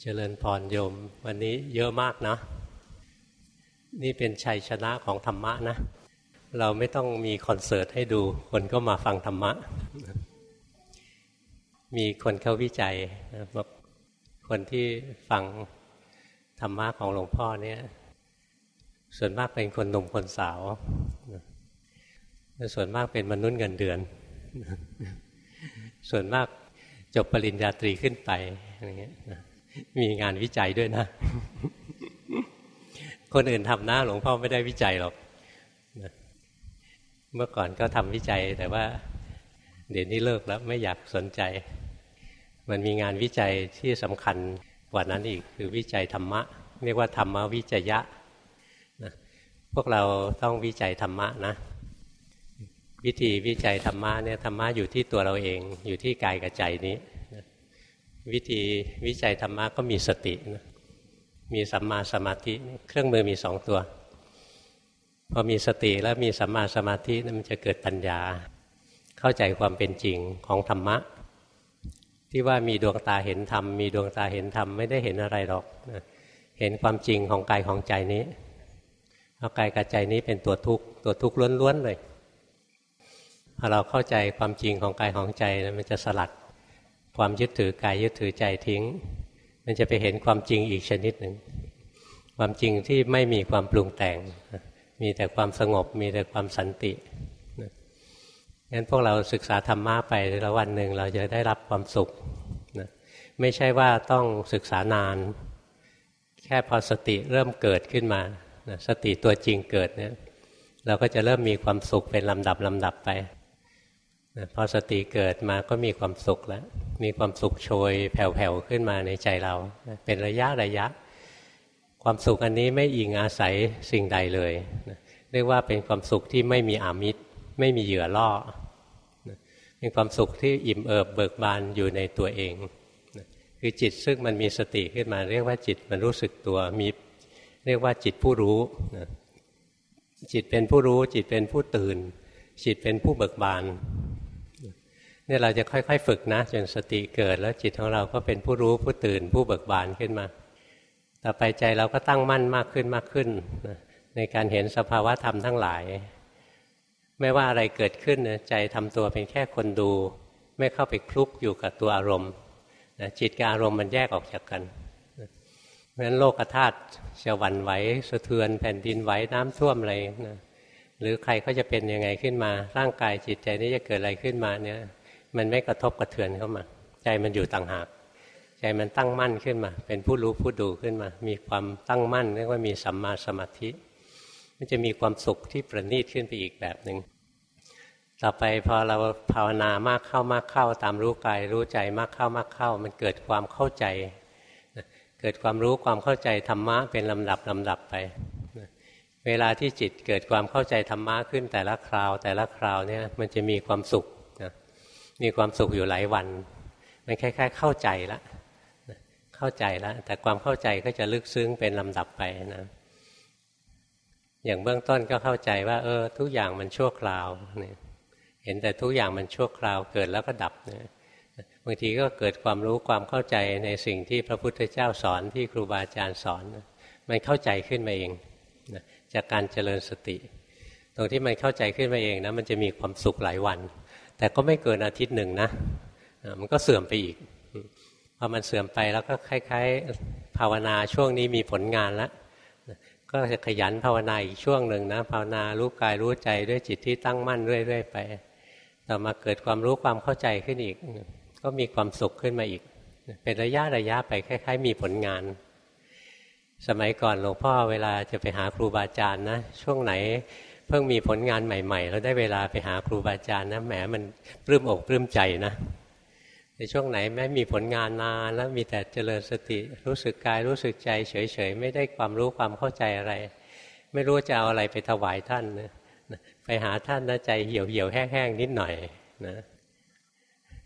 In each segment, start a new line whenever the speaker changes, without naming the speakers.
เจริญพรโยม วันนี้เยอะมากนะ นี่เป็นชัยชนะของธรรมะนะ เราไม่ต้องมีคอนเสิร์ตให้ดู คนก็มาฟังธรรมะ มีคนเข้าวิจัยบอกคนที่ฟังธรรมะของหลวงพ่อเนี่ย ส่วนมากเป็นคนหนุ่มคนสาวส่วนมากเป็นมนุษย์เงินเดือน ส่วนมากจบปริญญาตรีขึ้นไปอะไรเงี้ย มีงานวิจัยด้วยนะ คนอื่นทำหน้าหลวงพ่อไม่ได้วิจัยหรอกเมื่อก่อนก็ทำวิจัยแต่ว่า เดี๋ยวนี้เลิกแล้วไม่อยากสนใจ มันมีงานวิจัยที่สำคัญกว่านั้นอีกคือวิจัยธรรมะ เรียกว่าธรรมวิจยะนะพวกเราต้องวิจัยธรรมะนะ วิธีวิจัยธรรมะเนี่ยธรรมะอยู่ที่ตัวเราเองอยู่ที่กายกับใจนี้ วิธีวิจัยธรรมะก็มีสตินะมีสัมมาสมาธิเครื่องมือมีสองตัว พอมีสติแล้วมีสัมมาสมาธิมันจะเกิดปัญญา เข้าใจความเป็นจริงของธรรมะ ที่ว่ามีดวงตาเห็นธรรม มีดวงตาเห็นธรรม ไม่ได้เห็นอะไรหรอกเห็นความจริงของกายของใจนี้เอากายกับใจนี้เป็นตัวทุกข์ตัวทุกข์ล้วนๆเลยพอเราเข้าใจความจริงของกายของใจมันจะสลัด ความยึดถือกายยึดถือใจทิ้ง มันจะไปเห็นความจริงอีกชนิดหนึ่งความจริงที่ไม่มีความปรุงแต่ง มีแต่ความสงบมีแต่ความสันติงั้นพวกเราศึกษาธรรมะไปแล้ววันหนึ่งเราจะได้รับความสุขนะไม่ใช่ว่าต้องศึกษานาน แค่พอสติเริ่มเกิดขึ้นมานะสติตัวจริงเกิดเนี่ยเราก็จะเริ่มมีความสุขเป็นลำดับลำดับไป นะพอสติเกิดมาก็มีความสุขแล้ว มีความสุขโชยแผ่วๆขึ้นมาในใจเรานะเป็นระยะระยะ ความสุขอันนี้ไม่อิงอาศัยสิ่งใดเลยนะเรียกว่าเป็นความสุขที่ไม่มีอามิตร ไม่มีเหยื่อล่อนะเป็นความสุขที่อิ่มเอิบเบิกบานอยู่ในตัวเองนะคือจิตซึ่งมันมีสติขึ้นมา เรียกว่าจิตมันรู้สึกตัวมีเรียกว่าจิตผู้รู้นะจิตเป็นผู้รู้จิตเป็นผู้ตื่น จิตเป็นผู้เบิกบาน เนี่ยเราจะค่อยๆ ฝึกนะจนสติเกิดแล้วจิตของเราก็เป็นผู้รู้ผู้ตื่นผู้เบิกบานขึ้นมา ต่อไปใจเราก็ตั้งมั่นมากขึ้นมากขึ้นนะในการเห็นสภาวะธรรมทั้งหลาย ไม่ว่าอะไรเกิดขึ้นนะใจทำตัวเป็นแค่คนดู ไม่เข้าไปคลุกอยู่กับตัวอารมณ์นะจิตกับอารมณ์มันแยกออกจากกันเพราะฉะนั้นโลกธาตุจะหวั่นไหวสะเทือนแผ่นดินไหวน้ำท่วมอะไรนะหรือใครก็จะเป็นยังไงขึ้นมาร่างกายจิตใจนี้จะเกิดอะไรขึ้นมาเนี่ย มันไม่กระทบกระเทือนเข้ามา ใจมันอยู่ต่างหาก ใจมันตั้งมั่นขึ้นมา เป็นผู้รู้ผู้ดูขึ้นมา มีความตั้งมั่นเรียกว่ามีสัมมาสมาธิ มันจะมีความสุขที่ประณีตขึ้นไปอีกแบบหนึ่งต่อไปพอเราภาวนามากเข้ามากเข้า ตามรู้กายรู้ใจมากเข้ามากเข้า มันเกิดความเข้าใจ เกิดความรู้ความเข้าใจธรรมะเป็นลำดับลำดับไปเวลาที่จิตเกิดความเข้าใจธรรมะขึ้นแต่ละคราว แต่ละคราวเนี่ยมันจะมีความสุข มีความสุขอยู่หลายวัน มันคล้าย ๆ เข้าใจแล้วเข้าใจแล้วแต่ความเข้าใจก็จะลึกซึ้งเป็นลำดับไปนะ อย่างเบื้องต้นก็เข้าใจว่า เออ ทุกอย่างมันชั่วคราวเนี่ยเห็นแต่ทุกอย่างมันชั่วคราวเกิดแล้วก็ดับเนี่ยบางทีก็เกิดความรู้ความเข้าใจในสิ่งที่พระพุทธเจ้าสอนที่ครูบาอาจารย์สอน มันเข้าใจขึ้นมาเองจากการเจริญสติ ตรงที่มันเข้าใจขึ้นมาเองนะมันจะมีความสุขหลายวัน แต่ก็ไม่เกินอาทิตย์หนึ่งนะมันก็เสื่อมไปอีกพอมันเสื่อมไปแล้วก็คล้ายๆ ภาวนาช่วงนี้มีผลงานแล้วก็จะขยันภาวนาอีกช่วงหนึ่งนะภาวนารู้กายรู้ใจด้วยจิตที่ตั้งมั่นเรื่อยๆไป ต่อมาเกิดความรู้ความเข้าใจขึ้นอีก ก็มีความสุขขึ้นมาอีก เป็นระยะระยะไปคล้าย ๆ มีผลงาน สมัยก่อนหลวงพ่อเวลาจะไปหาครูบาอาจารย์นะช่วงไหน พิ่งมีผลงานใหม่ ๆ แล้วได้เวลาไปหาครูบาอาจารย์นะแหมมันปลื้มอกปลื้มใจนะในช่วงไหนแม้มีผลงานนานแล้วมีแต่เจริญสติรู้สึกกายรู้สึกใจ เฉยๆไม่ได้ความรู้ความเข้าใจอะไร ไม่รู้จะเอาอะไรไปถวายท่านนะไปหาท่านนะใจเหี่ยวเหี่ยวแห้งๆนิดหน่อยนะ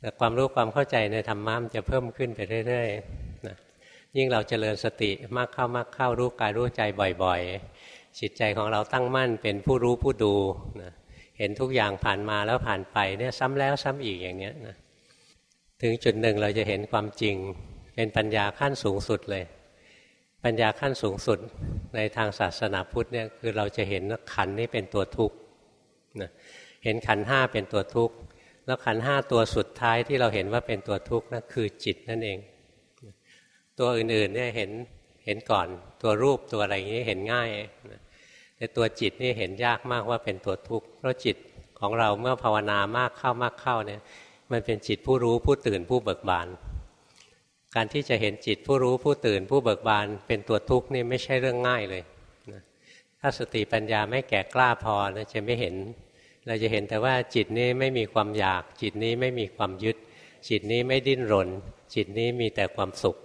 แต่ความรู้ความเข้าใจในธรรมะมันจะเพิ่มขึ้นไปเรื่อยๆนะยิ่งเราเจริญสติมากเข้ามากเข้ารู้กายรู้ใจบ่อย ๆ จิตใจของเราตั้งมั่นเป็นผู้รู้ผู้ดูนะเห็นทุกอย่างผ่านมาแล้วผ่านไปเนี่ยซ้ำแล้วซ้ำอีกอย่างเนี้ยนะถึงจุดหนึ่งเราจะเห็นความจริง เป็นปัญญาขั้นสูงสุดเลย ปัญญาขั้นสูงสุดในทางศาสนาพุทธเนี่ยคือเราจะเห็นว่าขันนี้เป็นตัวทุกข์นะเห็นขันห้าเป็นตัวทุกข์แล้วขันห้าตัวสุดท้ายที่เราเห็นว่าเป็นตัวทุกข์นั่นคือจิตนั่นเอง ตัวอื่นๆเนี่ยเห็น เห็นก่อนตัวรูปตัวอะไรอย่างนี้เห็นง่ายแต่ตัวจิตนี่เห็นยากมากว่าเป็นตัวทุกข์เพราะจิตของเราเมื่อภาวนามากเข้ามากเข้าเนี่ย มันเป็นจิตผู้รู้ผู้ตื่นผู้เบิกบาน การที่จะเห็นจิตผู้รู้ผู้ตื่นผู้เบิกบาน เป็นตัวทุกข์นี่ไม่ใช่เรื่องง่ายเลยถ้าสติปัญญาไม่แก่กล้าพอนะจะไม่เห็น เราจะเห็นแต่ว่าจิตนี้ไม่มีความอยาก จิตนี้ไม่มีความยึด จิตนี้ไม่ดิ้นรน จิตนี้มีแต่ความสุข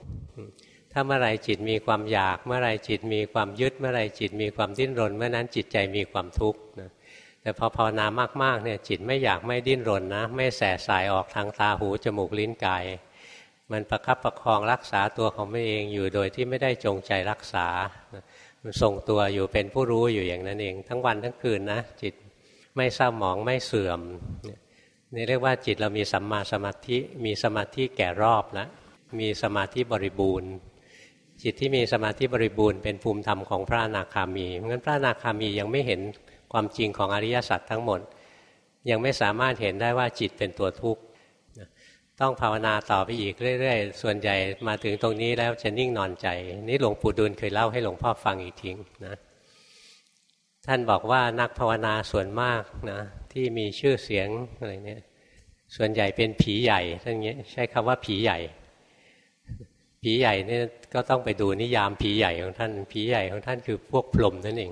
ถ้าเมื่อไรจิตมีความอยาก เมื่อไรจิตมีความยึด เมื่อไรจิตมีความดิ้นรน เมื่อนั้นจิตใจมีความทุกข์นะแต่พอภาวนามากๆเนี่ยจิตไม่อยากไม่ดิ้นรนนะ ไม่แสสายออกทางตาหูจมูกลิ้นกาย มันประคับประคองรักษาตัวของมันเองอยู่โดยที่ไม่ได้จงใจรักษามันทรงตัวอยู่เป็นผู้รู้อยู่อย่างนั้นเอง ทั้งวันทั้งคืนนะจิตไม่เศร้าหมองไม่เสื่อมนี่เรียกว่าจิตเรามีสัมมาสมาธิมีสมาธิแก่รอบแล้วมีสมาธิบริบูรณ์ จิตที่มีสมาธิบริบูรณ์เป็นภูมิธรรมของพระอนาคามีเพราะงั้นพระอนาคามียังไม่เห็นความจริงของอริยสัจทั้งหมด ยังไม่สามารถเห็นได้ว่าจิตเป็นตัวทุกข์ต้องภาวนาต่อไปอีกเรื่อยๆ ส่วนใหญ่มาถึงตรงนี้แล้วจะนิ่งนอนใจ นี่หลวงปู่ดูลเคยเล่าให้หลวงพ่อฟังอีกทีนะท่านบอกว่านักภาวนาส่วนมากนะที่มีชื่อเสียงอะไรเนี่ยส่วนใหญ่เป็นผีใหญ่ท่านเงี้ยใช้คำว่าผีใหญ่ ผีใหญ่เนี่ยก็ต้องไปดูนิยามผีใหญ่ของท่าน ผีใหญ่ของท่านคือพวกพรหมนั่นเอง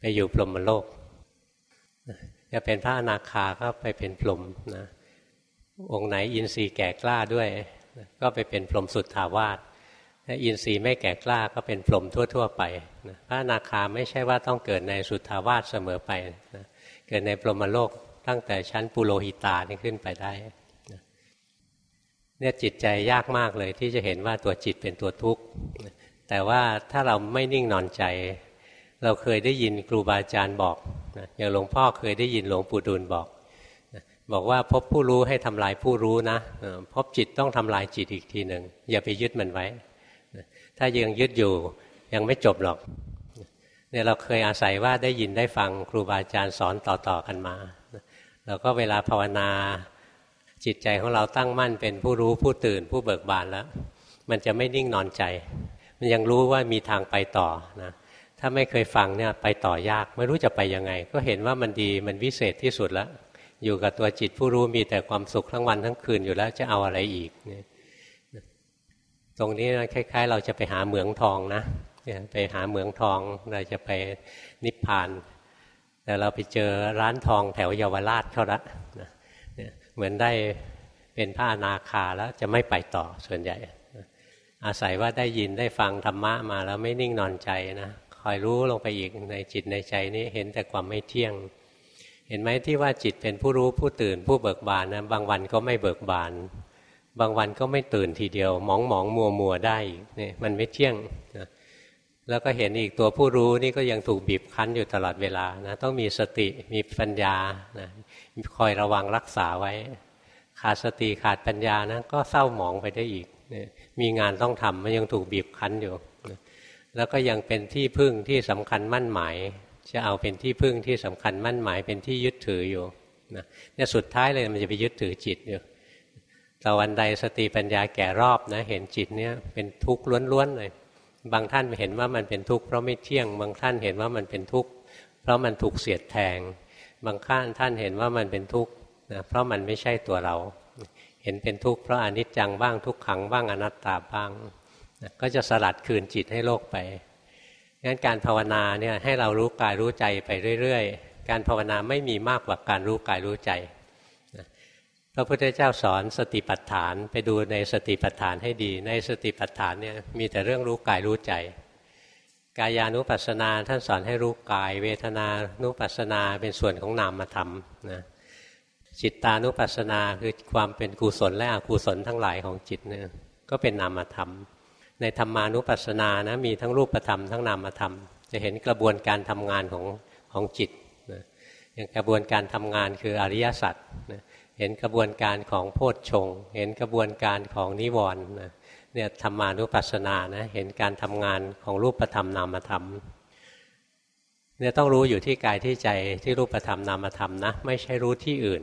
ไปอยู่พรหมโลกจะเป็นพระอนาคาก็ไปเป็นพรหมนะองค์ไหนอินทรีย์แก่กล้าด้วย ก็ไปเป็นพรหมสุดทาวาสถ้าอินทรีย์ไม่แก่กล้าก็เป็นพรหมทั่ว ๆ ไปนะพระอนาคาไม่ใช่ว่าต้องเกิดในสุทธาวาสเสมอไปนะเกิดในพรหมโลกตั้งแต่ชั้นปุโรหิตานี่ขึ้นไปได้ เนี่ยจิตใจยากมากเลยที่จะเห็นว่าตัวจิตเป็นตัวทุกข์แต่ว่าถ้าเราไม่นิ่งนอนใจ เราเคยได้ยินครูบาอาจารย์บอกนะอย่างหลวงพ่อเคยได้ยินหลวงปู่ดูลบอกนะบอกว่าพบผู้รู้ให้ทำลายผู้รู้นะพบจิตต้องทำลายจิตอีกทีหนึ่งอย่าไปยึดมันไว้ถ้ายังยึดอยู่ยังไม่จบหรอกเนี่ยเราเคยอาศัยว่าได้ยินได้ฟังครูบาอาจารย์สอนต่อๆกันมาเราก็เวลาภาวนา จิตใจของเราตั้งมั่นเป็นผู้รู้ผู้ตื่นผู้เบิกบานแล้ว มันจะไม่นิ่งนอนใจ มันยังรู้ว่ามีทางไปต่อนะถ้าไม่เคยฟังเนี่ยไปต่อยากไม่รู้จะไปยังไง ก็เห็นว่ามันดีมันวิเศษที่สุดแล้ว อยู่กับตัวจิตผู้รู้มีแต่ความสุขทั้งวันทั้งคืนอยู่แล้วจะเอาอะไรอีกเนี่ยตรงนี้คล้าย ๆ เราจะไปหาเหมืองทองนะไปหาเหมืองทองเราจะไปนิพพาน แต่เราไปเจอร้านทองแถวเยาวราชเขาละ เหมือนได้เป็นพระอนาคาแล้วจะไม่ไปต่อส่วนใหญ่ อาศัยว่าได้ยินได้ฟังธรรมะมาแล้วไม่นิ่งนอนใจนะคอยรู้ลงไปอีกในจิตในใจนี้เห็นแต่ความไม่เที่ยง เห็นไหมที่ว่าจิตเป็นผู้รู้ผู้ตื่นผู้เบิกบานนะบางวันก็ไม่เบิกบาน บางวันก็ไม่ตื่นทีเดียว มองมองมัวมัวได้นี่มันไม่เที่ยงนะแล้วก็เห็นอีกตัวผู้รู้นี่ก็ยังถูกบีบคั้นอยู่ตลอดเวลานะต้องมีสติมีปัญญานะ คอยระวังรักษาไว้ ขาดสติขาดปัญญานะก็เศร้าหมองไปได้อีกนะมีงานต้องทำมันยังถูกบีบคั้นอยู่แล้วก็ยังเป็นที่พึ่งที่สำคัญมั่นหมาย จะเอาเป็นที่พึ่งที่สำคัญมั่นหมาย เป็นที่ยึดถืออยู่นะเนี่ยสุดท้ายเลยมันจะไปยึดถือจิตอยู่แต่วันใดสติปัญญาแก่รอบนะเห็นจิตเนี่ยเป็นทุกข์ล้วนๆเลยบางท่านเห็นว่ามันเป็นทุกข์เพราะไม่เที่ยง บางท่านเห็นว่ามันเป็นทุกข์เพราะมันถูกเสียดแทง บางท่านท่านเห็นว่ามันเป็นทุกข์นะเพราะมันไม่ใช่ตัวเรา เห็นเป็นทุกข์เพราะอนิจจังบ้างทุกขังบ้างอนัตตาบ้างนะก็จะสลัดคืนจิตให้โลกไปงั้นการภาวนาเนี่ยให้เรารู้กายรู้ใจไปเรื่อยๆ การภาวนาไม่มีมากกว่าการรู้กายรู้ใจพระพุทธเจ้าสอนสติปัฏฐานไปดูในสติปัฏฐานให้ดี ในสติปัฏฐานเนี่ยมีแต่เรื่องรู้กายรู้ใจ กายานุปัสสนาท่านสอนให้รู้กาย เวทนานุปัสสนาเป็นส่วนของนามธรรมนะจิตตานุปัสสนาคือความเป็นกุศลและอกุศลทั้งหลายของจิตเนี่ยก็เป็นนามธรรม ในธรรมานุปัสสนานะมีทั้งรูปธรรมทั้งนามธรรม จะเห็นกระบวนการทำงานของของจิตนะอย่างกระบวนการทำงานคืออริยสัจนะเห็นกระบวนการของโพชฌงเห็นกระบวนการของนิวรณ์นะ เนี่ยธรรมานุปัสสนานะเห็นการทำงานของรูปธรรมนามธรรมเนี่ยต้องรู้อยู่ที่กายที่ใจที่รูปธรรมนามธรรมนะไม่ใช่รู้ที่อื่น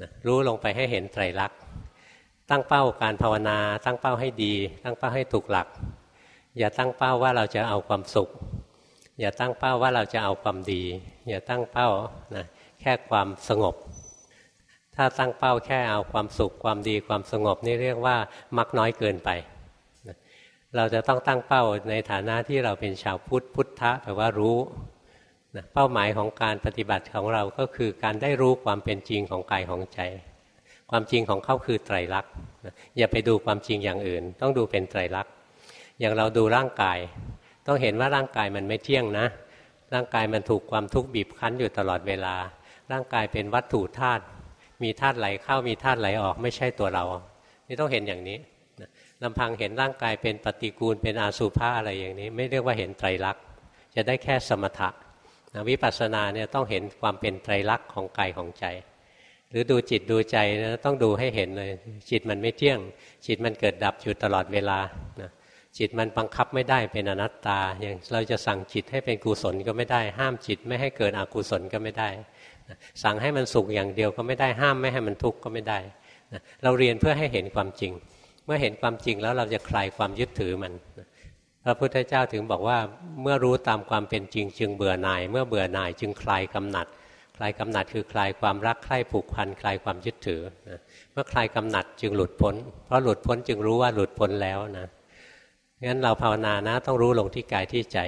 นะรู้ลงไปให้เห็นไตรลักษณ์ตั้งเป้าการภาวนา ตั้งเป้าให้ดี ตั้งเป้าให้ถูกหลัก อย่าตั้งเป้าว่าเราจะเอาความสุข อย่าตั้งเป้าว่าเราจะเอาความดี อย่าตั้งเป้านะแค่ความสงบ ถ้าตั้งเป้าแค่เอาความสุขความดีความสงบนี่เรียกว่ามักน้อยเกินไป เราจะต้องตั้งเป้าในฐานะที่เราเป็นชาวพุทธพุทธะแปลว่ารู้เป้าหมายของการปฏิบัติของเราก็คือการได้รู้ความเป็นจริงของกายของใจ ความจริงของเขาคือไตรลักษณ์อย่าไปดูความจริงอย่างอื่น ต้องดูเป็นไตรลักษณ์อย่างเราดูร่างกาย ต้องเห็นว่าร่างกายมันไม่เที่ยงนะ ร่างกายมันถูกความทุกข์บีบคั้นอยู่ตลอดเวลา ร่างกายเป็นวัตถุธาตุ มีธาตุไหลเข้ามีธาตุไหลออกไม่ใช่ตัวเรา นี่ต้องเห็นอย่างนี้ลำพังเห็นร่างกายเป็นปฏิกูลเป็นอาสุภะอะไรอย่างนี้ ไม่เรียกว่าเห็นไตรลักษณ์จะได้แค่สมถะวิปัสสนาเนี่ยต้องเห็นความเป็นไตรลักษณ์ของกายของใจ หรือดูจิตดูใจนะต้องดูให้เห็นเลย จิตมันไม่เที่ยง จิตมันเกิดดับอยู่ตลอดเวลานะจิตมันบังคับไม่ได้เป็นอนัตตา อย่างเราจะสั่งจิตให้เป็นกุศลก็ไม่ได้ ห้ามจิตไม่ให้เกิดอกุศลก็ไม่ได้ สั่งให้มันสุขอย่างเดียวก็ไม่ได้ห้ามไม่ให้มันทุกข์ก็ไม่ได้เราเรียนเพื่อให้เห็นความจริง เมื่อเห็นความจริงแล้วเราจะคลายความยึดถือมันพระพุทธเจ้าถึงบอกว่าเมื่อรู้ตามความเป็นจริง จึงเบื่อหน่าย เมื่อเบื่อหน่ายจึงคลายกำหนัด คลายกำหนัดคือคลายความรักใคร่ผูกพัน คลายความยึดถือนะเมื่อคลายกำหนัดจึงหลุดพ้น เพราะหลุดพ้นจึงรู้ว่าหลุดพ้นแล้วนะงั้นเราภาวนานะต้องรู้ลงที่กายที่ใจ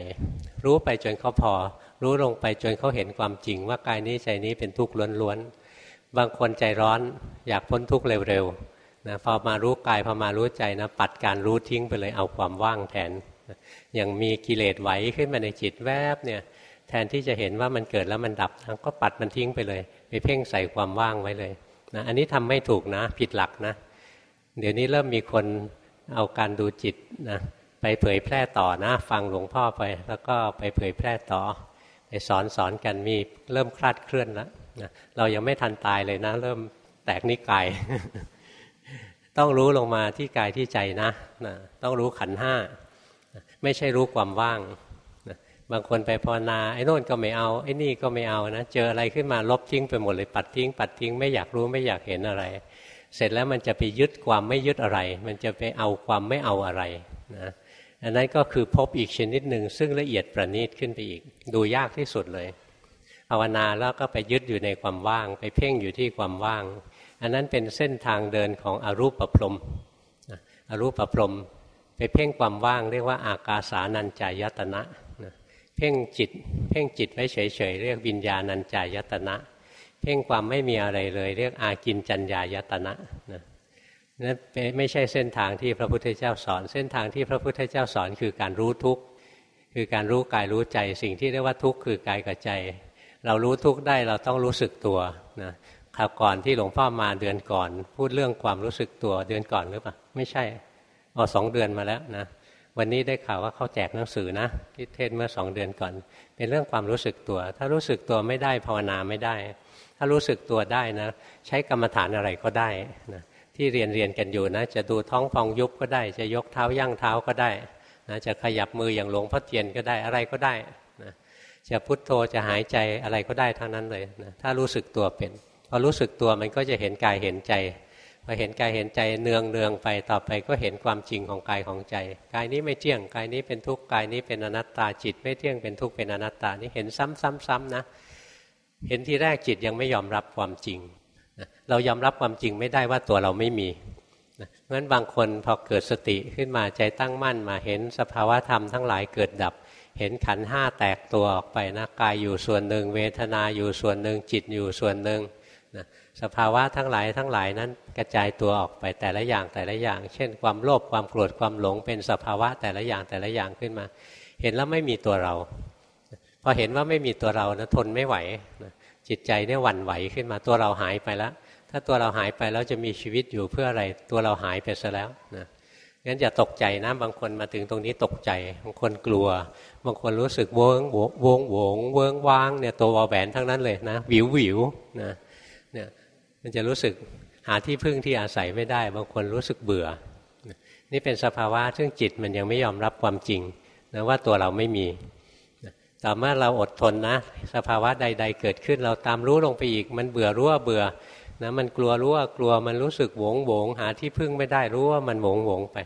รู้ไปจนเขาพอ รู้ลงไปจนเขาเห็นความจริงว่ากายนี้ใจนี้เป็นทุกข์ล้วนๆ บางคนใจร้อนอยากพ้นทุกข์เร็วๆนะพอมารู้กายพอมารู้ใจนะปัดการรู้ทิ้งไปเลยเอาความว่างแทนอย่างมีกิเลสไหวขึ้นมาในจิตแวบเนี่ยแทนที่จะเห็นว่ามันเกิดแล้วมันดับก็ปัดมันทิ้งไปเลยไปเพ่งใส่ความว่างไว้เลยนะอันนี้ทำไม่ถูกนะผิดหลักนะ เดี๋ยวนี้เริ่มมีคนเอาการดูจิตนะไปเผยแพร่ต่อนะ ฟังหลวงพ่อไป แล้วก็ไปเผยแพร่ต่อ ไปสอนสอนกันมีเริ่มคลาดเคลื่อนแล้วนะเรายังไม่ทันตายเลยนะ เริ่มแตกนิกาย ต้องรู้ลงมาที่กายที่ใจนะนะต้องรู้ขันห้าไม่ใช่รู้ความว่างบางคนไปภาวนาไอ้โน่นก็ไม่เอาไอ้นี่ก็ไม่เอานะเจออะไรขึ้นมาลบทิ้งไปหมดเลยปัดทิ้ง ปัดทิ้งไม่อยากรู้ไม่อยากเห็นอะไร เสร็จแล้วมันจะไปยึดความไม่ยึดอะไร มันจะไปเอาความไม่เอาอะไรนะ อันนั้นก็คือพบอีกชนิดหนึ่งซึ่งละเอียดประณีตขึ้นไปอีก ดูยากที่สุดเลยภาวนาแล้วก็ไปยึดอยู่ในความว่าง ไปเพ่งอยู่ที่ความว่าง อันนั้นเป็นเส้นทางเดินของอรูปประพรมอรูปประพรมไปเพ่งความว่างเรียกว่าอากาสานัญจายตนะเพ่งจิต เพ่งจิตไว้เฉยๆเรียกวิญญาณัญจายตนะ เพ่งความไม่มีอะไรเลย เรียกอากินจัญญายตนะนะ นั่นไม่ใช่เส้นทางที่พระพุทธเจ้าสอน เส้นทางที่พระพุทธเจ้าสอนคือการรู้ทุกข์คือการรู้กายรู้ใจ สิ่งที่เรียกว่าทุกข์คือกายกับใจ เรารู้ทุกข์ได้เราต้องรู้สึกตัวนะคราวก่อนที่หลวงพ่อมาเดือนก่อน พูดเรื่องความรู้สึกตัวเดือนก่อนหรือเปล่าไม่ใช่อ๋อสองเดือนมาแล้วนะวันนี้ได้ข่าวว่าเขาแจกหนังสือนะที่เทศเมื่อสองเดือนก่อน เป็นเรื่องความรู้สึกตัว ถ้ารู้สึกตัวไม่ได้ภาวนาไม่ได้ ถ้ารู้สึกตัวได้นะ ใช้กรรมฐานอะไรก็ได้นะ ที่เรียนเรียนกันอยู่นะ จะดูท้องฟองยุบก็ได้ จะยกเท้าย่างเท้าก็ได้นะจะขยับมืออย่างหลวงพ่อเทียนก็ได้อะไรก็ได้นะจะพุทโธจะหายใจอะไรก็ได้ทั้งนั้นเลยนะถ้ารู้สึกตัวเป็นพอรู้สึกตัวมันก็จะเห็นกายเห็นใจพอเห็นกายเห็นใจเนืองเนืองไปต่อไปก็เห็นความจริงของกายของใจ กายนี้ไม่เที่ยงกายนี้เป็นทุกข์กายนี้เป็นอนัตตาจิต ไม่เที่ยงเป็นทุกข์เป็นอนัตตานี่เห็นซ้ำๆๆนะเห็นทีแรกจิตยังไม่ยอมรับความจริง เรายอมรับความจริงไม่ได้ว่าตัวเราไม่มีเพราะฉะนั้นบางคนพอเกิดสติขึ้นมาใจตั้งมั่นมาเห็นสภาวะธรรมทั้งหลายเกิดดับ เห็นขันห้าแตกตัวออกไปนะกายอยู่ส่วนหนึ่ง เวทนาอยู่ส่วนหนึ่งจิตอยู่ส่วนหนึ่งสภาวะทั้งหลายทั้งหลายนั้นกระจายตัวออกไปแต่ละอย่างแต่ละอย่าง เช่น ความโลภความโกรธความหลงเป็นสภาวะแต่ละอย่างแต่ละอย่างขึ้นมา เห็นแล้วไม่มีตัวเรา พอเห็นว่าไม่มีตัวเรานะทนไม่ไหวจิตใจเนี่ยหวั่นไหวขึ้นมาตัวเราหายไปแล้ว ถ้าตัวเราหายไปแล้วจะมีชีวิตอยู่เพื่ออะไร ตัวเราหายไปซะแล้วนะงั้นอย่าตกใจนะบางคนมาถึงตรงนี้ตกใจ บางคนกลัว บางคนรู้สึกวงวงวงวงเวิงว้างเนี่ยตัววอแหวนทั้งนั้นเลยนะวิววิวนะเนี่ยมันจะรู้สึกหาที่พึ่งที่อาศัยไม่ได้ บางคนรู้สึกเบื่อ นี่เป็นสภาวะซึ่งจิตมันยังไม่ยอมรับความจริงนะว่าตัวเราไม่มีแต่เมื่อเราอดทนนะ สภาวะใด ๆ เกิดขึ้นเราตามรู้ลงไปอีก มันเบื่อรู้ว่าเบื่อ นะมันกลัวรู้ว่ากลัวมันรู้สึกโวงโวงหาที่พึ่งไม่ได้รู้ว่ามันโวงโวงไป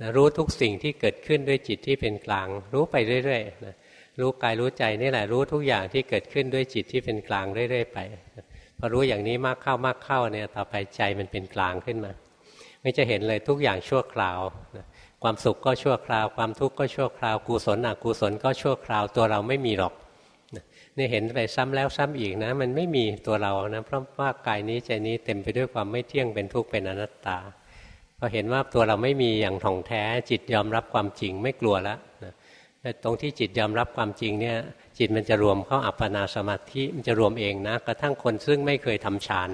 นะรู้ทุกสิ่งที่เกิดขึ้นด้วยจิตที่เป็นกลาง รู้ไปเรื่อยๆนะรู้กายรู้ใจนี่แหละรู้ทุกอย่างที่เกิดขึ้นด้วยจิตที่เป็นกลางเรื่อยๆไปพอรู้อย่างนี้มากเข้ามากเข้าเนี่ยต่อไปใจมันเป็นกลางขึ้นมา ไม่จะเห็นเลยทุกอย่างชั่วคราวความสุขก็ชั่วคราว ความทุกข์ก็ชั่วคราวกุศลอกุศลก็ชั่วคราวตัวเราไม่มีหรอก นี่เห็นไปซ้ำแล้วซ้ำอีกนะ มันไม่มีตัวเรานะเพราะว่ากายนี้ใจนี้เต็มไปด้วยความไม่เที่ยงเป็นทุกข์เป็นอนัตตาพอเห็นว่าตัวเราไม่มีอย่างท่องแท้จิตยอมรับความจริงไม่กลัวแล้วตรงที่จิตยอมรับความจริงเนี่ยจิตมันจะรวมเข้าอัปปนาสมาธิมันจะรวมเองนะกระทั่งคนซึ่งไม่เคยทำฌาน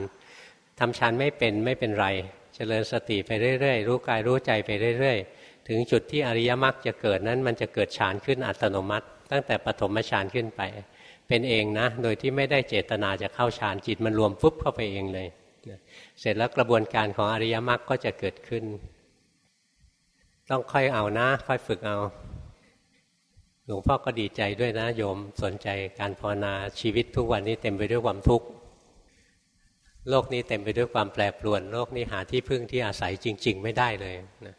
ทำฌานไม่เป็นไม่เป็นไรเจริญสติไปเรื่อยๆ รู้กายรู้ใจไปเรื่อยๆ ถึงจุดที่อริยมรรคจะเกิดนั้นมันจะเกิดฌานขึ้นอัตโนมัติ ตั้งแต่ปฐมฌานขึ้นไป เป็นเองนะ โดยที่ไม่ได้เจตนาจะเข้าฌานจิตมันรวมปุ๊บเข้าไปเองเลยเสร็จแล้วกระบวนการของอริยมรรคก็จะเกิดขึ้น ต้องค่อยเอานะ ค่อยฝึกเอา หลวงพ่อก็ดีใจด้วยนะโยมสนใจการภาวนาชีวิตทุกวันนี้เต็มไปด้วยความทุกข์โลกนี้เต็มไปด้วยความแปรปรวน โลกนี้หาที่พึ่งที่อาศัยจริง ๆ ไม่ได้เลยนะ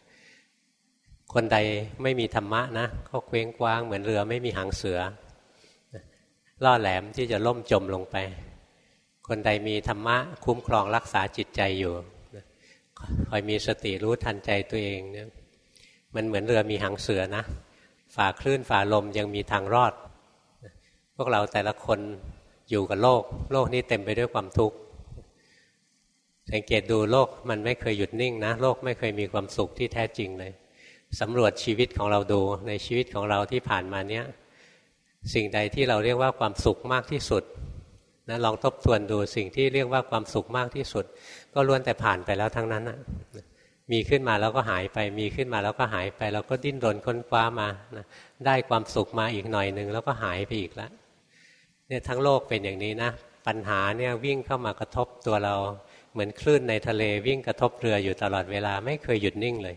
คนใดไม่มีธรรมะนะก็เคว้งคว้างเหมือนเรือไม่มีหางเสือ ล่อแหลมที่จะล่มจมลงไป คนใดมีธรรมะคุ้มครองรักษาจิตใจอยู่คอยมีสติรู้ทันใจตัวเองเนี่ยมันเหมือนเรือมีหางเสือนะ ฝ่าคลื่นฝ่าลมยังมีทางรอด พวกเราแต่ละคนอยู่กับโลก โลกนี้เต็มไปด้วยความทุกข์สังเกตดูโลกมันไม่เคยหยุดนิ่งนะ โลกไม่เคยมีความสุขที่แท้จริงเลยสำรวจชีวิตของเราดูในชีวิตของเราที่ผ่านมาเนี้ย สิ่งใดที่เราเรียกว่าความสุขมากที่สุดนะลองทบทวนดูสิ่งที่เรียกว่าความสุขมากที่สุด ก็ล้วนแต่ผ่านไปแล้วทั้งนั้นนะมีขึ้นมาแล้วก็หายไป มีขึ้นมาแล้วก็หายไป เราก็ดิ้นรนค้นคว้ามานะได้ความสุขมาอีกหน่อยหนึ่งแล้วก็หายไปอีกแล้วเนี่ยทั้งโลกเป็นอย่างนี้นะ ปัญหาเนี่ยวิ่งเข้ามากระทบตัวเราเหมือนคลื่นในทะเลวิ่งกระทบเรืออยู่ตลอดเวลาไม่เคยหยุดนิ่งเลย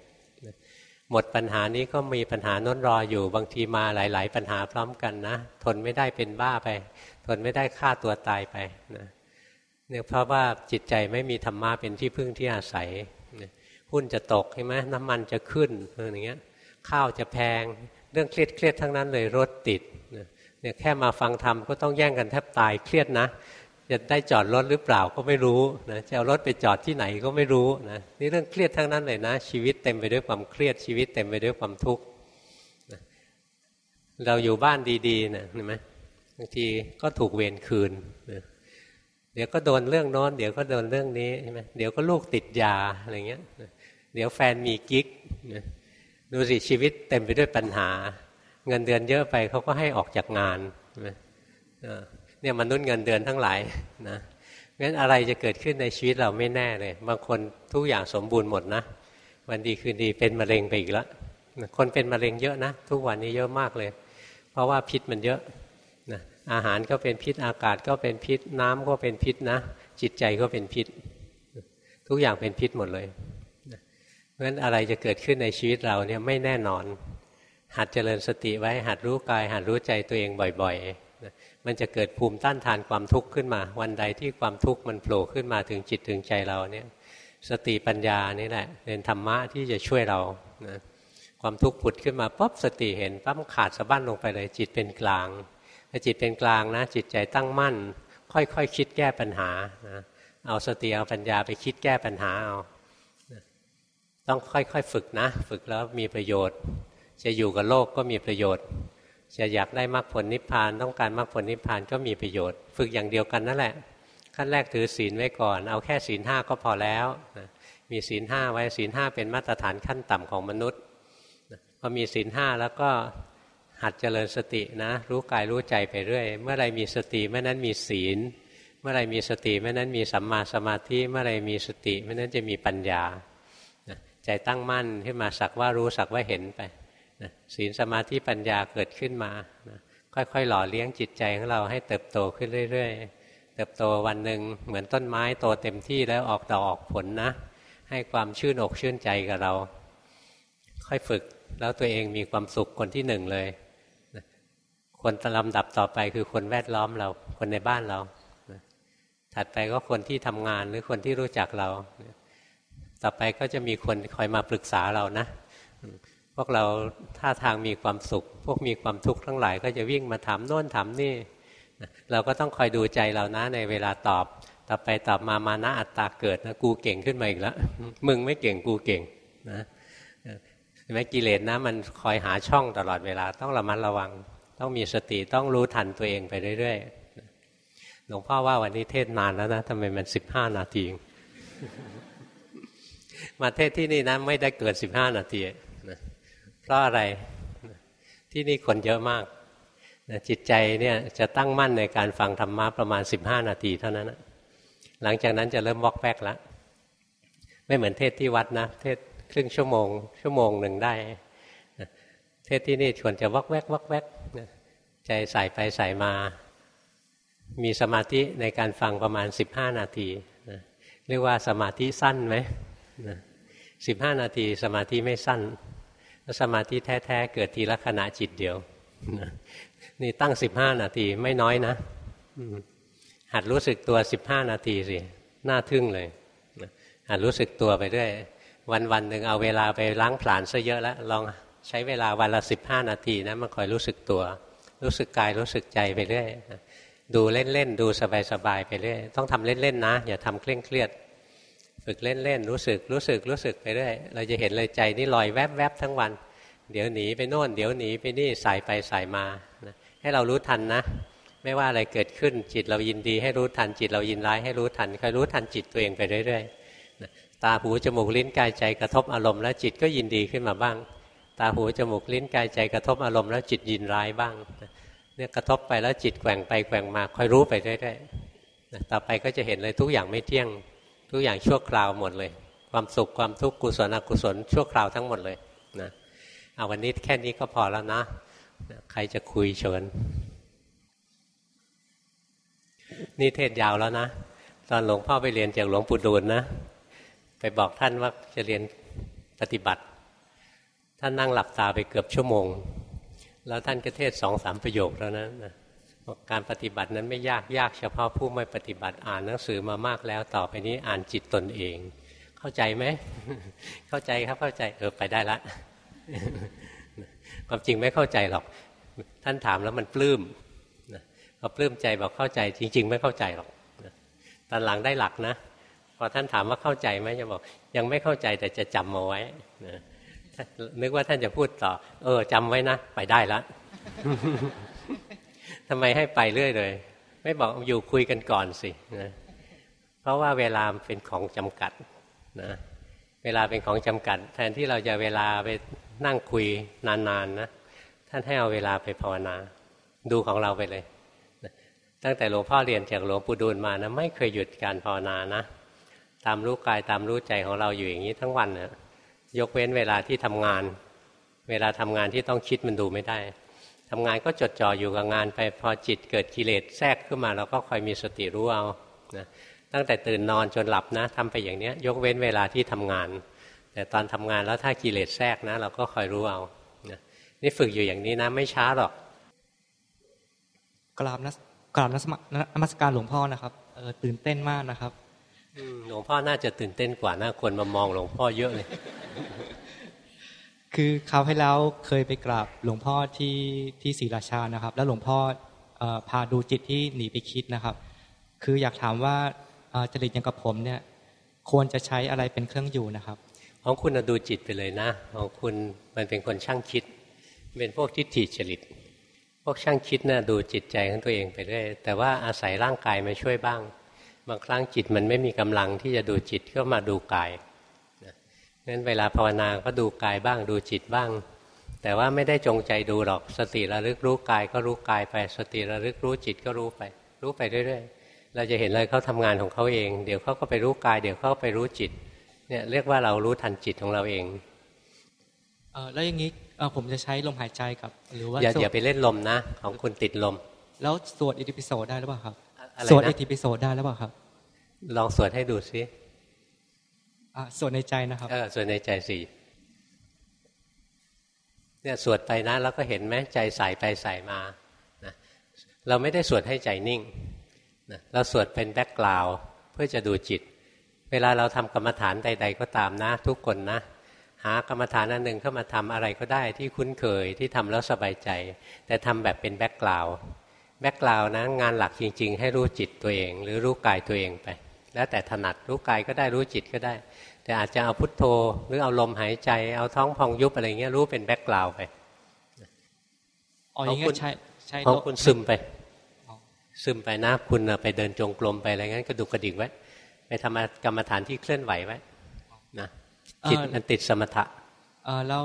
หมดปัญหานี้ก็มีปัญหาน้นรออยู่บางทีมาหลาย ๆ ปัญหาพร้อมกันนะ ทนไม่ได้เป็นบ้าไป ทนไม่ได้ฆ่าตัวตายไปนะเนี่ยเพราะว่าจิตใจไม่มีธรรมะเป็นที่พึ่งที่อาศัยหุ้นจะตกใช่ไหมน้ำมันจะขึ้นอย่างเงี้ยข้าวจะแพง เรื่องเครียดเครียดทั้งนั้นเลยรถติดเนี่ยแค่มาฟังธรรมก็ต้องแย่งกันแทบตายเครียดนะ จะได้จอดรถหรือเปล่าก็ไม่รู้นะจะเอารถไปจอดที่ไหนก็ไม่รู้นะนี่เรื่องเครียดทั้งนั้นเลยนะ ชีวิตเต็มไปด้วยความเครียดชีวิตเต็มไปด้วยความทุกข์เราอยู่บ้านดีๆนะเห็นไหมบางทีก็ถูกเวรคืนนะเดี๋ยวก็โดนเรื่องโน้นเดี๋ยวก็โดนเรื่องนี้ใช่ไหมเดี๋ยวก็ลูกติดยาอะไรเงี้ยเดี๋ยวแฟนมีกิ๊กดูสิชีวิตเต็มไปด้วยปัญหา เงินเดือนเยอะไปเขาก็ให้ออกจากงานใช่ไหม เนี่ยมนุษย์เงินเดือนทั้งหลายนะงั้นอะไรจะเกิดขึ้นในชีวิตเราไม่แน่เลย บางคนทุกอย่างสมบูรณ์หมดนะ วันดีคืนดีเป็นมะเร็งไปอีกแล้วคนเป็นมะเร็งเยอะนะ ทุกวันนี้เยอะมากเลย เพราะว่าพิษมันเยอะนะอาหารก็เป็นพิษอากาศก็เป็นพิษน้ำก็เป็นพิษนะ จิตใจก็เป็นพิษ ทุกอย่างเป็นพิษหมดเลยเพราะฉะนั้นอะไรจะเกิดขึ้นในชีวิตเราเนี่ยไม่แน่นอน หัดเจริญสติไว้หัดรู้กาย หัดรู้ใจตัวเองบ่อย ๆ มันจะเกิดภูมิต้านทานความทุกข์ขึ้นมา วันใดที่ความทุกข์มันโผล่ขึ้นมาถึงจิตถึงใจเราเนี่ยสติปัญญานี่แหละเป็นธรรมะที่จะช่วยเรานะความทุกข์ผุดขึ้นมาปั๊บสติเห็นปั๊บขาดสะบั้นลงไปเลย จิตเป็นกลางถ้าจิตเป็นกลางนะ จิตใจตั้งมั่น ค่อยๆคคิดแก้ปัญหานะเอาสติเอาปัญญาไปคิดแก้ปัญหาเอาต้องค่อยๆฝึกนะ ฝึกแล้วมีประโยชน์ จะอยู่กับโลกก็มีประโยชน์ จะอยากได้มรรคผลนิพพานต้องการมรรคผลนิพพานก็มีประโยชน์ ฝึกอย่างเดียวกันนั่นแหละ ขั้นแรกถือศีลไว้ก่อน เอาแค่ศีลห้าก็พอแล้วมีศีลห้าไว้ศีลห้าเป็นมาตรฐานขั้นต่ำของมนุษย์พอมีศีลห้าแล้วก็หัดเจริญสตินะ รู้กายรู้ใจไปเรื่อย เมื่อไรมีสติเมื่อนั้นมีศีล เมื่อไรมีสติเมื่อนั้นมีสัมมาสมาธิเมื่อไรมีสติเมื่อนั้นจะมีปัญญาใจตั้งมั่นขึ้นมาสักว่ารู้สักว่าเห็นไป นะศีลสมาธิปัญญาเกิดขึ้นมานะค่อยๆ หล่อเลี้ยงจิตใจของเราให้เติบโตขึ้นเรื่อย ๆ เติบโตวันหนึ่งเหมือนต้นไม้โตเต็มที่แล้วออกดอกออกผลนะ ให้ความชื่นอกชื่นใจกับเรา ค่อยฝึกแล้วตัวเองมีความสุขคนที่หนึ่งเลย คนลำดับต่อไปคือคนแวดล้อมเราคนในบ้านเราถัดไปก็คนที่ทำงานหรือคนที่รู้จักเรา ต่อไปก็จะมีคนคอยมาปรึกษาเรานะ พวกเราท่าทางมีความสุข พวกมีความทุกข์ทั้งหลาย ก็จะวิ่งมาถามโน่นถามนี่เราก็ต้องคอยดูใจเรานะในเวลาตอบ ต่อไปตอบมามานะอัตตาเกิดนะกูเก่งขึ้นมาอีกแล้วมึงไม่เก่งกูเก่งนะเห็นไหมกิเลสนะมันคอยหาช่องตลอดเวลาต้องระมัดระวัง ต้องมีสติต้องรู้ทันตัวเองไปเรื่อยๆหลวงพ่อว่าวันนี้เทศนานแล้วนะทำไมมันสิบห้านาทีมาเทศที่นี่นะไม่ได้เกิดสิบห้านาที เพราะอะไรที่นี่คนเยอะมากจิตใจเนี่ยจะตั้งมั่นในการฟังธรรมะประมาณ 15 นาทีเท่านั้นนะหลังจากนั้นจะเริ่มวอกแวกแล้วไม่เหมือนเทศที่วัดนะ เทศครึ่งชั่วโมง ชั่วโมงหนึ่งได้เทศที่นี่ชวนจะวอกแวกวอกแวกใจใส่ไปใส่มา มีสมาธิในการฟังประมาณ 15 นาทีเรียกว่าสมาธิสั้นไหมสิบห้านาทีสมาธิไม่สั้น สมาธิแท้ๆเกิดทีละขณะจิตเดียวนี่ตั้งสิบห้านาทีไม่น้อยนะหัดรู้สึกตัวสิบห้านาทีสิน่าทึ่งเลยหัดรู้สึกตัวไปด้วย วันวันหนึ่งเอาเวลาไปล้างผลาญซะเยอะแล้วลองใช้เวลาวันละสิบห้านาทีนะมันคอยรู้สึกตัว รู้สึกกายรู้สึกใจไปเรื่อยดูเล่นๆดูสบายๆไปเรื่อยต้องทำเล่นๆนะ อย่าทำเคร่งเครียด ฝึกเล่นๆรู้สึกรู้สึกรู้สึกไปเรื่อยเราจะเห็นเลยใจนี่ลอยแวบๆทั้งวัน เดี๋ยวหนีไปโน่น เดี๋ยวหนีไปนี่สายไปสายมาให้เรารู้ทันนะ ไม่ว่าอะไรเกิดขึ้นจิตเรายินดี ให้รู้ทันจิตเรายินร้ายให้รู้ทันคอยรู้ทันจิตตัวเองไปเรื่อยๆตาหูจมูกลิ้นกายใจกระทบอารมณ์แล้วจิตก็ยินดีขึ้นมาบ้าง ตาหูจมูกลิ้นกายใจกระทบอารมณ์แล้วจิตยินร้ายบ้างเนี่ยกระทบไปแล้วจิตแกว่งไปแกว่งมาคอยรู้ไปเรื่อยๆต่อไปก็จะเห็นเลยทุกอย่างไม่เที่ยง ทุกอย่างชั่วคราวหมดเลย ความสุขความทุกข์กุศลอกุศลชั่วคราวทั้งหมดเลยนะเอาวันนี้แค่นี้ก็พอแล้วนะ ใครจะคุยเชิญนี่เทศยาวแล้วนะ ตอนหลวงพ่อไปเรียนจากหลวงปู่ดูลนะ ไปบอกท่านว่าจะเรียนปฏิบัติ ท่านนั่งหลับตาไปเกือบชั่วโมง แล้วท่านก็เทศสองสามประโยคแล้วนะ การปฏิบัตินั้นไม่ยากยากเฉพาะผู้ไม่ปฏิบัติอ่านหนังสือมามากแล้วต่อไปนี้อ่านจิตตนเอง เข้าใจไหมเข้าใจครับเข้าใจเออไปได้ละความจริงไม่เข้าใจหรอก ท่านถามแล้วมันปลื้มพอปลื้มใจบอกเข้าใจ จริง ๆ ไม่เข้าใจหรอกตอนหลังได้หลักนะพอท่านถามว่าเข้าใจไหมจะบอก ยังไม่เข้าใจแต่จะจำมาไว้นึกว่าท่านจะพูดต่อ เออจำไว้นะ ไปได้ละ ทำไมให้ไปเรื่อยเลย ไม่บอกอยู่คุยกันก่อนสินะเพราะว่าเวลาเป็นของจำกัดนะเวลาเป็นของจำกัด แทนที่เราจะเวลาไปนั่งคุยนานๆนนะท่านให้เอาเวลาไปภาวนา ดูของเราไปเลย ตั้งแต่หลวงพ่อเรียนจากหลวงปู่ดูลมานะไม่เคยหยุดการภาวนานะตามรู้กายตามรู้ใจของเราอยู่อย่างนี้ทั้งวันนะยกเว้นเวลาที่ทำงาน เวลาทำงานที่ต้องคิดมันดูไม่ได้ ทำงานก็จดจ่ออยู่กับงานไปพอจิตเกิดกิเลสแทรกขึ้นมาเราก็คอยมีสติรู้เอานะตั้งแต่ตื่นนอนจนหลับนะทำไปอย่างนี้ยกเว้นเวลาที่ทำงาน แต่ตอนทำงานแล้วถ้ากิเลสแทรกนะ เราก็คอยรู้เอานี่ฝึกอยู่อย่างนี้นะไม่ช้าหรอก
กราบนักราบนมัสการหลวงพ่อนะครับเออตื่นเต้นมากนะครับ
หลวงพ่อน่าจะตื่นเต้นกว่าน่าคนมามองหลวงพ่อเยอะเลย
คือคราวให้แล้วเคยไปกราบหลวงพ่อที่ที่ศรีราชานะครับ แล้วหลวงพ่อพาดูจิตที่หนีไปคิดนะครับ คืออยากถามว่าจริตอย่างกับผมเนี่ยควรจะใช้อะไรเป็นเครื่องอยู่นะครับ
ของคุณดูจิตไปเลยนะ ของคุณมันเป็นคนช่างคิด เป็นพวกทิฏฐิจริต พวกช่างคิดนะ่ะดูจิตใจของตัวเองไปเรื่อยแต่ว่าอาศัยร่างกายมาช่วยบ้าง บางครั้งจิตมันไม่มีกำลังที่จะดูจิตก็มาดูกาย งั้นเวลาภาวนาก็ดูกายบ้างดูจิตบ้าง แต่ว่าไม่ได้จงใจดูหรอกสติระลึกรู้กายก็รู้กายไป สติระลึกรู้จิตก็รู้ไป รู้ไปเรื่อยๆเราจะเห็นเลยเขาทำงานของเขาเอง เดี๋ยวเขาก็ไปรู้กายเดี๋ยวเขาก็ไปรู้จิตเนี่ยเรียกว่าเรารู้ทันจิตของเราเอง
เออแล้วอย่างนี้ผมจะใช้ลมหายใจกับ หรือว่า
อย่าอย่าไปเล่นลมนะ ของคุณติดลม
แล้วสวดอิติปิโสได้หรือเปล่าครับสวดเอติปิโสได้แล้วเปล่าครับ
ลองสวดให้ดูซิ
ส่วดในใจนะครับ
เออสวดในใจสี่เนี่ยสวดไปนะแล้วก็เห็นไหมใจใส่ไปใส่มานะเราไม่ได้สวดให้ใจนิ่งนะเราสวดเป็นแบ็กกราวเพื่อจะดูจิต เวลาเราทำกรรมฐานใด ๆ ก็ตามนะ ทุกคนนะ หากรรมฐานอันหนึ่งเข้ามาทำอะไรก็ได้ที่คุ้นเคยที่ทำแล้วสบายใจ แต่ทำแบบเป็น background background นะงานหลักจริง ๆ ให้รู้จิตตัวเอง หรือรู้กายตัวเองไป แล้วแต่ถนัดรู้กายก็ได้รู้จิตก็ได้ แต่อาจจะเอาพุทโธ หรือเอาลมหายใจเอาท้องพองยุบอะไรเงี้ยรู้เป็น background ไป
อ๋ออย่างเงี้ยใช่ใช่
ของคุณซึมไป ซึมไปนะคุณไปเดินจงกรมไปอะไรงั้นก็ดูกระดิกไว้ไปทำกรรมฐานที่เคลื่อนไหวไว้นะจิตมันติดสมถะ
แล้ว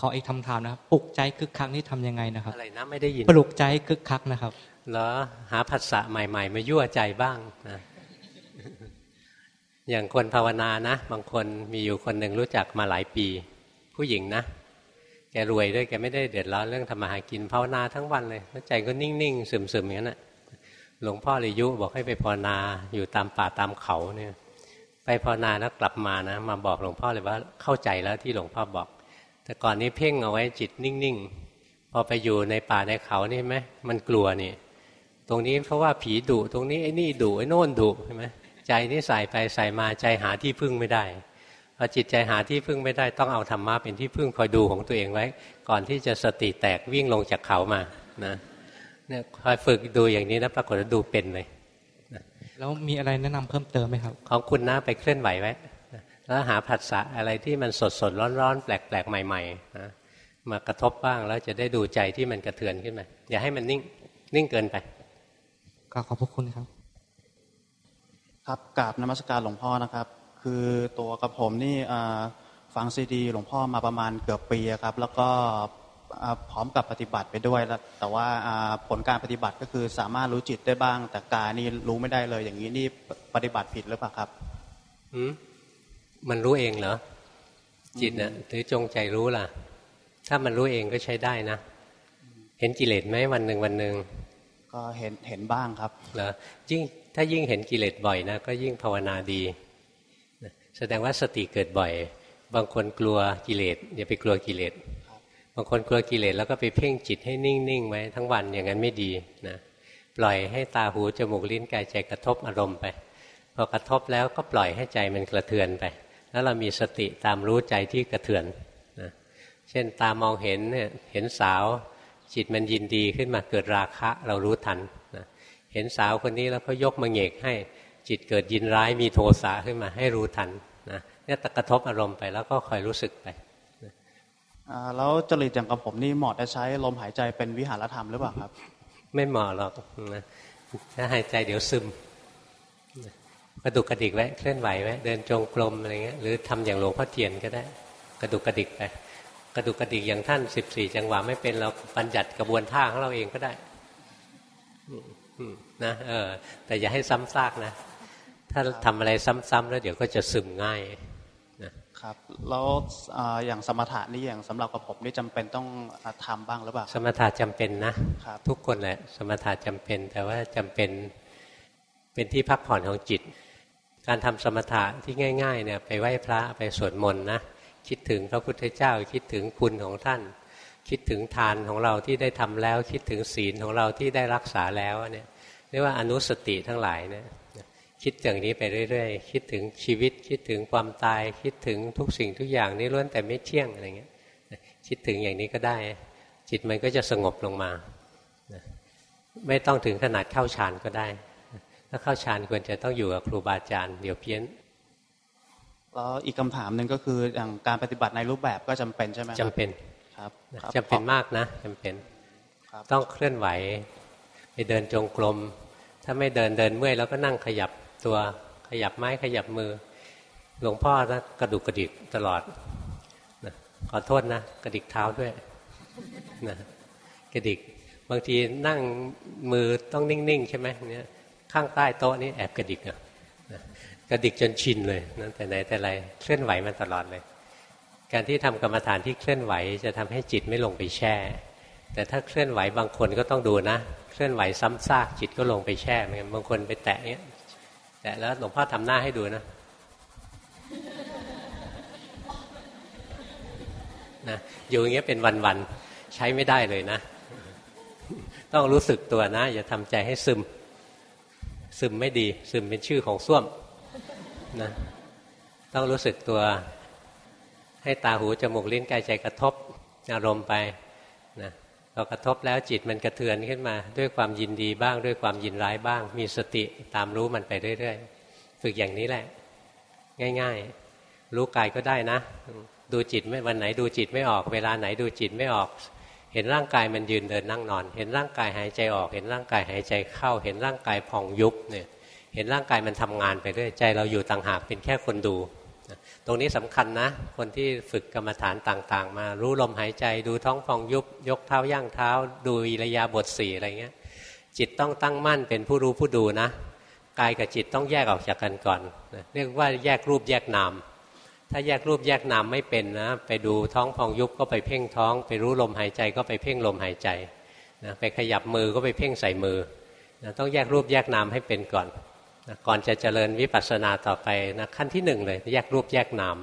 ขออีกคำถามนะครับปลุกใจคึกคักนี่ทำยังไงนะครับ
อะไรนะไม่ได้ยิน
ปลุกใจคึกคักนะครับ
เหรอหาผัสสะใหม่ ๆ มายั่วใจบ้างนะ อย่างคนภาวนานะ บางคนมีอยู่คนหนึ่งรู้จักมาหลายปี ผู้หญิงนะ แกรวยด้วยแกไม่ได้เดือดร้อนเรื่องทำมาหากินภาวนาทั้งวันเลยใจก็นิ่งๆซึมๆอย่างนั้นแหะหลวงพ่อเลยยุบอกให้ไปภาวนาอยู่ตามป่าตามเขาเนี่ยไปภาวนาแล้วกลับมานะ มาบอกหลวงพ่อเลยว่าเข้าใจแล้วที่หลวงพ่อบอก แต่ก่อนนี้เพ่งเอาไว้จิตนิ่งๆพอไปอยู่ในป่าในเขานี่ไหมมันกลัวนี่ ตรงนี้เพราะว่าผีดุตรงนี้ไอ้นี่ดุไอ้โน่นดุใช่ไหม ใจนี่ใส่ไปใส่มาใจหาที่พึ่งไม่ได้พอจิตใจหาที่พึ่งไม่ได้ต้องเอาธรรมะเป็นที่พึ่งคอยดูของตัวเองไว้ ก่อนที่จะสติแตกวิ่งลงจากเขามานะเนี่ยคอยฝึกดูอย่างนี้นะปรากฏว่าดูเป็นเลย
แล้วมีอะไรแนะนำเพิ่มเติมไหมครับ
ของคุณนะไปเคลื่อนไหวไว้แล้วหาผัสสะอะไรที่มันสดสดร้อนร้อนแปลกแปลกใหม่ๆนะมากระทบบ้างแล้วจะได้ดูใจที่มันกระเทือนขึ้นมาอย่าให้มันนิ่ง นิ่งเกินไป
ก็ขอบพระคุณครับ
ครับกราบนมัสการหลวงพ่อนะครับ คือตัวกระผมนี่ฟังซีดี หลวงพ่อมาประมาณเกือบปีครับ แล้วก็พร้อมกับปฏิบัติไปด้วยแล้วแต่ว่าผลการปฏิบัติก็คือสามารถรู้จิตได้บ้าง แต่กายนี่รู้ไม่ได้เลย อย่างนี้นี่ปฏิบัติผิดหรือเปล่าครับ
อืมมันรู้เองเหรอจิตนะ่ะหรือจงใจรู้ล่ะ ถ้ามันรู้เองก็ใช้ได้นะ เห็นกิเลสไหมวันหนึ่งวันหนึ่ง
ก็เห็นเห็นบ้างครับ
เหรอยิ่ง ถ้ายิ่งเห็นกิเลสบ่อยนะก็ยิ่งภาวนาดี แสดงว่าสติเกิดบ่อย บางคนกลัวกิเลสอย่าไปกลัวกิเลสบางคนกลัวกิเลสแล้วก็ไปเพ่งจิตให้นิ่งๆไว้ทั้งวันอย่างนั้นไม่ดีนะปล่อยให้ตาหูจมูกลิ้นกายใจกระทบอารมณ์ไปพอกระทบแล้วก็ปล่อยให้ใจมันกระเทือนไป แล้วเรามีสติตามรู้ใจที่กระเทือนนะเช่นตามองเห็นเนี่ยเห็นสาวจิตมันยินดีขึ้นมาเกิดราคะเรารู้ทัน เห็นสาวคนนี้แล้วเขายกมาเหงกให้จิตเกิดยินร้ายมีโทสะขึ้นมาให้รู้ทันนะเนี่ยตะกระทบอารมณ์ไปแล้วก็คอยรู้สึกไป
แล้วจริตอย่างกับผมนี่เหมาะจะใช้ลมหายใจเป็นวิหารธรรมหรือเปล่าครับ
ไม่เหมาะหรอกนะถ้าหายใจเดี๋ยวซึมกระดุกกระดิกไว้เคลื่อนไหวไว้เดินจงกรมอะไรเงี้ยหรือทำอย่างหลวงพ่อเทียนก็ได้ กระดุกกระดิกไปกระดุกกระดิกอย่างท่านสิบสี่จังหวะไม่เป็นเราปัญญัติกระบวนท่าของเราเองก็ได้ นะเออ แต่อย่าให้ซ้ำซากนะ ถ้าทำอะไรซ้ำๆแล้วเดี๋ยวก็จะซึมง่าย
ครับแล้วอย่างสมถะนี่อย่างสำหรับกับผมนี่จำเป็นต้องทำบ้างหรือเปล่า
สมถะจำเป็นนะทุกคนแหละสมถะจำเป็น แต่ว่าจำเป็นเป็นที่พักผ่อนของจิต การทำสมถะที่ง่าย ๆ เนี่ย ไปไหว้พระไปสวดมนต์นะคิดถึงพระพุทธเจ้าคิดถึงคุณของท่าน คิดถึงทานของเราที่ได้ทำแล้ว คิดถึงศีลของเราที่ได้รักษาแล้วเนี่ยเรียกว่าอนุสติทั้งหลายเนี่ยคิดอย่างนี้ไปเรื่อยๆ คิดถึงชีวิต คิดถึงความตาย คิดถึงทุกสิ่งทุกอย่างนี่ล้วนแต่ไม่เที่ยงอะไรเงี้ยคิดถึงอย่างนี้ก็ได้ จิตมันก็จะสงบลงมา ไม่ต้องถึงขนาดเข้าฌานก็ได้ ถ้าเข้าฌานควรจะต้องอยู่กับครูบาอาจารย์เดี๋ยวเพี้ยน
แล้วอีกคำถามหนึ่งก็คืออย่างการปฏิบัติในรูปแบบก็จำเป็นใช่ไหม
จำเป็น ครับจำเป็นมากนะจำเป็นต้องเคลื่อนไหว ไปเดินจงกรมถ้าไม่เดินเดินเมื่อยแล้วก็นั่งขยับตัวขยับไม้ขยับมือ หลวงพ่อนะกระดุกกระดิกตลอดนะขอโทษนะกระดิกเท้าด้วยนะกระดิกบางทีนั่งมือต้องนิ่งๆใช่ไหมเนี่ยข้างใต้โต๊ะนี่แอบกระดิกนะกระดิกจนชินเลยนะแต่ไหนแต่ไรเคลื่อนไหวมาตลอดเลย การที่ทำกรรมฐานที่เคลื่อนไหว จะทำให้จิตไม่ลงไปแช่ แต่ถ้าเคลื่อนไหวบางคนก็ต้องดูนะ เคลื่อนไหวซ้ำซากจิตก็ลงไปแช่เหมือนกันบางคนไปแตะเนี้ยแตะแล้วหลวงพ่อทำหน้าให้ดูนะนะอยู่อย่างเงี้ยเป็นวันๆใช้ไม่ได้เลยนะ ต้องรู้สึกตัวนะ อย่าทำใจให้ซึม ซึมไม่ดี ซึมเป็นชื่อของส้วมนะต้องรู้สึกตัว ให้ตาหูจมูกลิ้นกายใจกระทบอารมณ์ไปนะพอกระทบแล้วจิตมันกระเทือนขึ้นมา ด้วยความยินดีบ้าง ด้วยความยินร้ายบ้าง มีสติตามรู้มันไปเรื่อยๆฝึกอย่างนี้แหละ ง่าย ๆ รู้กายก็ได้นะ ดูจิตไม่วันไหนดูจิตไม่ออก เวลาไหนดูจิตไม่ออก เห็นร่างกายมันยืนเดินนั่งนอน เห็นร่างกายหายใจออก เห็นร่างกายหายใจเข้า เห็นร่างกายพองยุบเนี่ยเห็นร่างกายมันทำงานไปเรื่อยใจเราอยู่ต่างหากเป็นแค่คนดู รงนี้สำคัญนะ คนที่ฝึกกรรมฐานต่าง ๆ มารู้ลมหายใจดูท้องฟองยุบยกเท้าย่างเท้า ดูอิรยาบทสี่อะไรเงี้ย จิตต้องตั้งมั่นเป็นผู้รู้ผู้ดูนะกายกับจิตต้องแยกออกจากกันก่อนเรียกว่าแยกรูปแยกนามถ้าแยกรูปแยกนามไม่เป็นนะ ไปดูท้องฟองยุบก็ไปเพ่งท้อง ไปรู้ลมหายใจก็ไปเพ่งลมหายใจนะไปขยับมือก็ไปเพ่งใส่มือนะต้องแยกรูปแยกนามให้เป็นก่อน ก่อนจะเจริญวิปัสสนาต่อไปนะขั้นที่หนึ่งเลย แยกรูปแยกนาม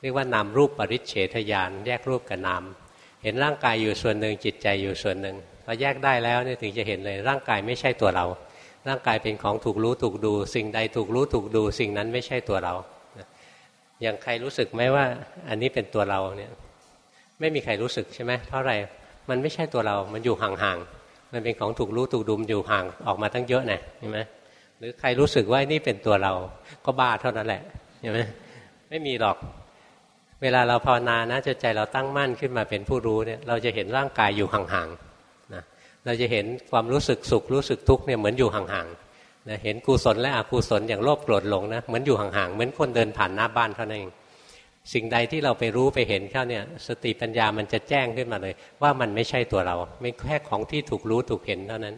เรียกว่านามรูปปริเฉทญาณแยกรูปกับนามเห็นร่างกายอยู่ส่วนหนึ่งจิตใจอยู่ส่วนหนึ่งพอแยกได้แล้วเนี่ยถึงจะเห็นเลยร่างกายไม่ใช่ตัวเรา ร่างกายเป็นของถูกรู้ถูกดู สิ่งใดถูกรู้ถูกดู สิ่งนั้นไม่ใช่ตัวเราอย่างใครรู้สึกไหมว่า อันนี้เป็นตัวเราเนี่ยไม่มีใครรู้สึกใช่ไหมเพราะอะไรมันไม่ใช่ตัวเรา มันอยู่ห่างๆมันเป็นของถูกรู้ถูกดูมอยู่ห่างออกมาตั้งเยอะนะเห็นไหม หรือใครรู้สึกว่านี่เป็นตัวเราก็บ้าเท่านั้นแหละเห็นไหมไม่มีหรอก เวลาเราภาวนานะจะใจเราตั้งมั่นขึ้นมาเป็นผู้รู้เนี่ย เราจะเห็นร่างกายอยู่ห่างๆนะเราจะเห็นความรู้สึกสุขรู้สึกทุกข์เนี่ยเหมือนอยู่ห่างๆนะเห็นกุศลและอกุศลอย่างโลภโกรธหลงนะเหมือนอยู่ห่างๆเหมือนคนเดินผ่านหน้าบ้านเท่านั้นเองสิ่งใดที่เราไปรู้ไปเห็นเข้าเนี่ย สติปัญญามันจะแจ้งขึ้นมาเลย ว่ามันไม่ใช่ตัวเรา ไม่แค่ของที่ถูกรู้ถูกเห็นเท่านั้น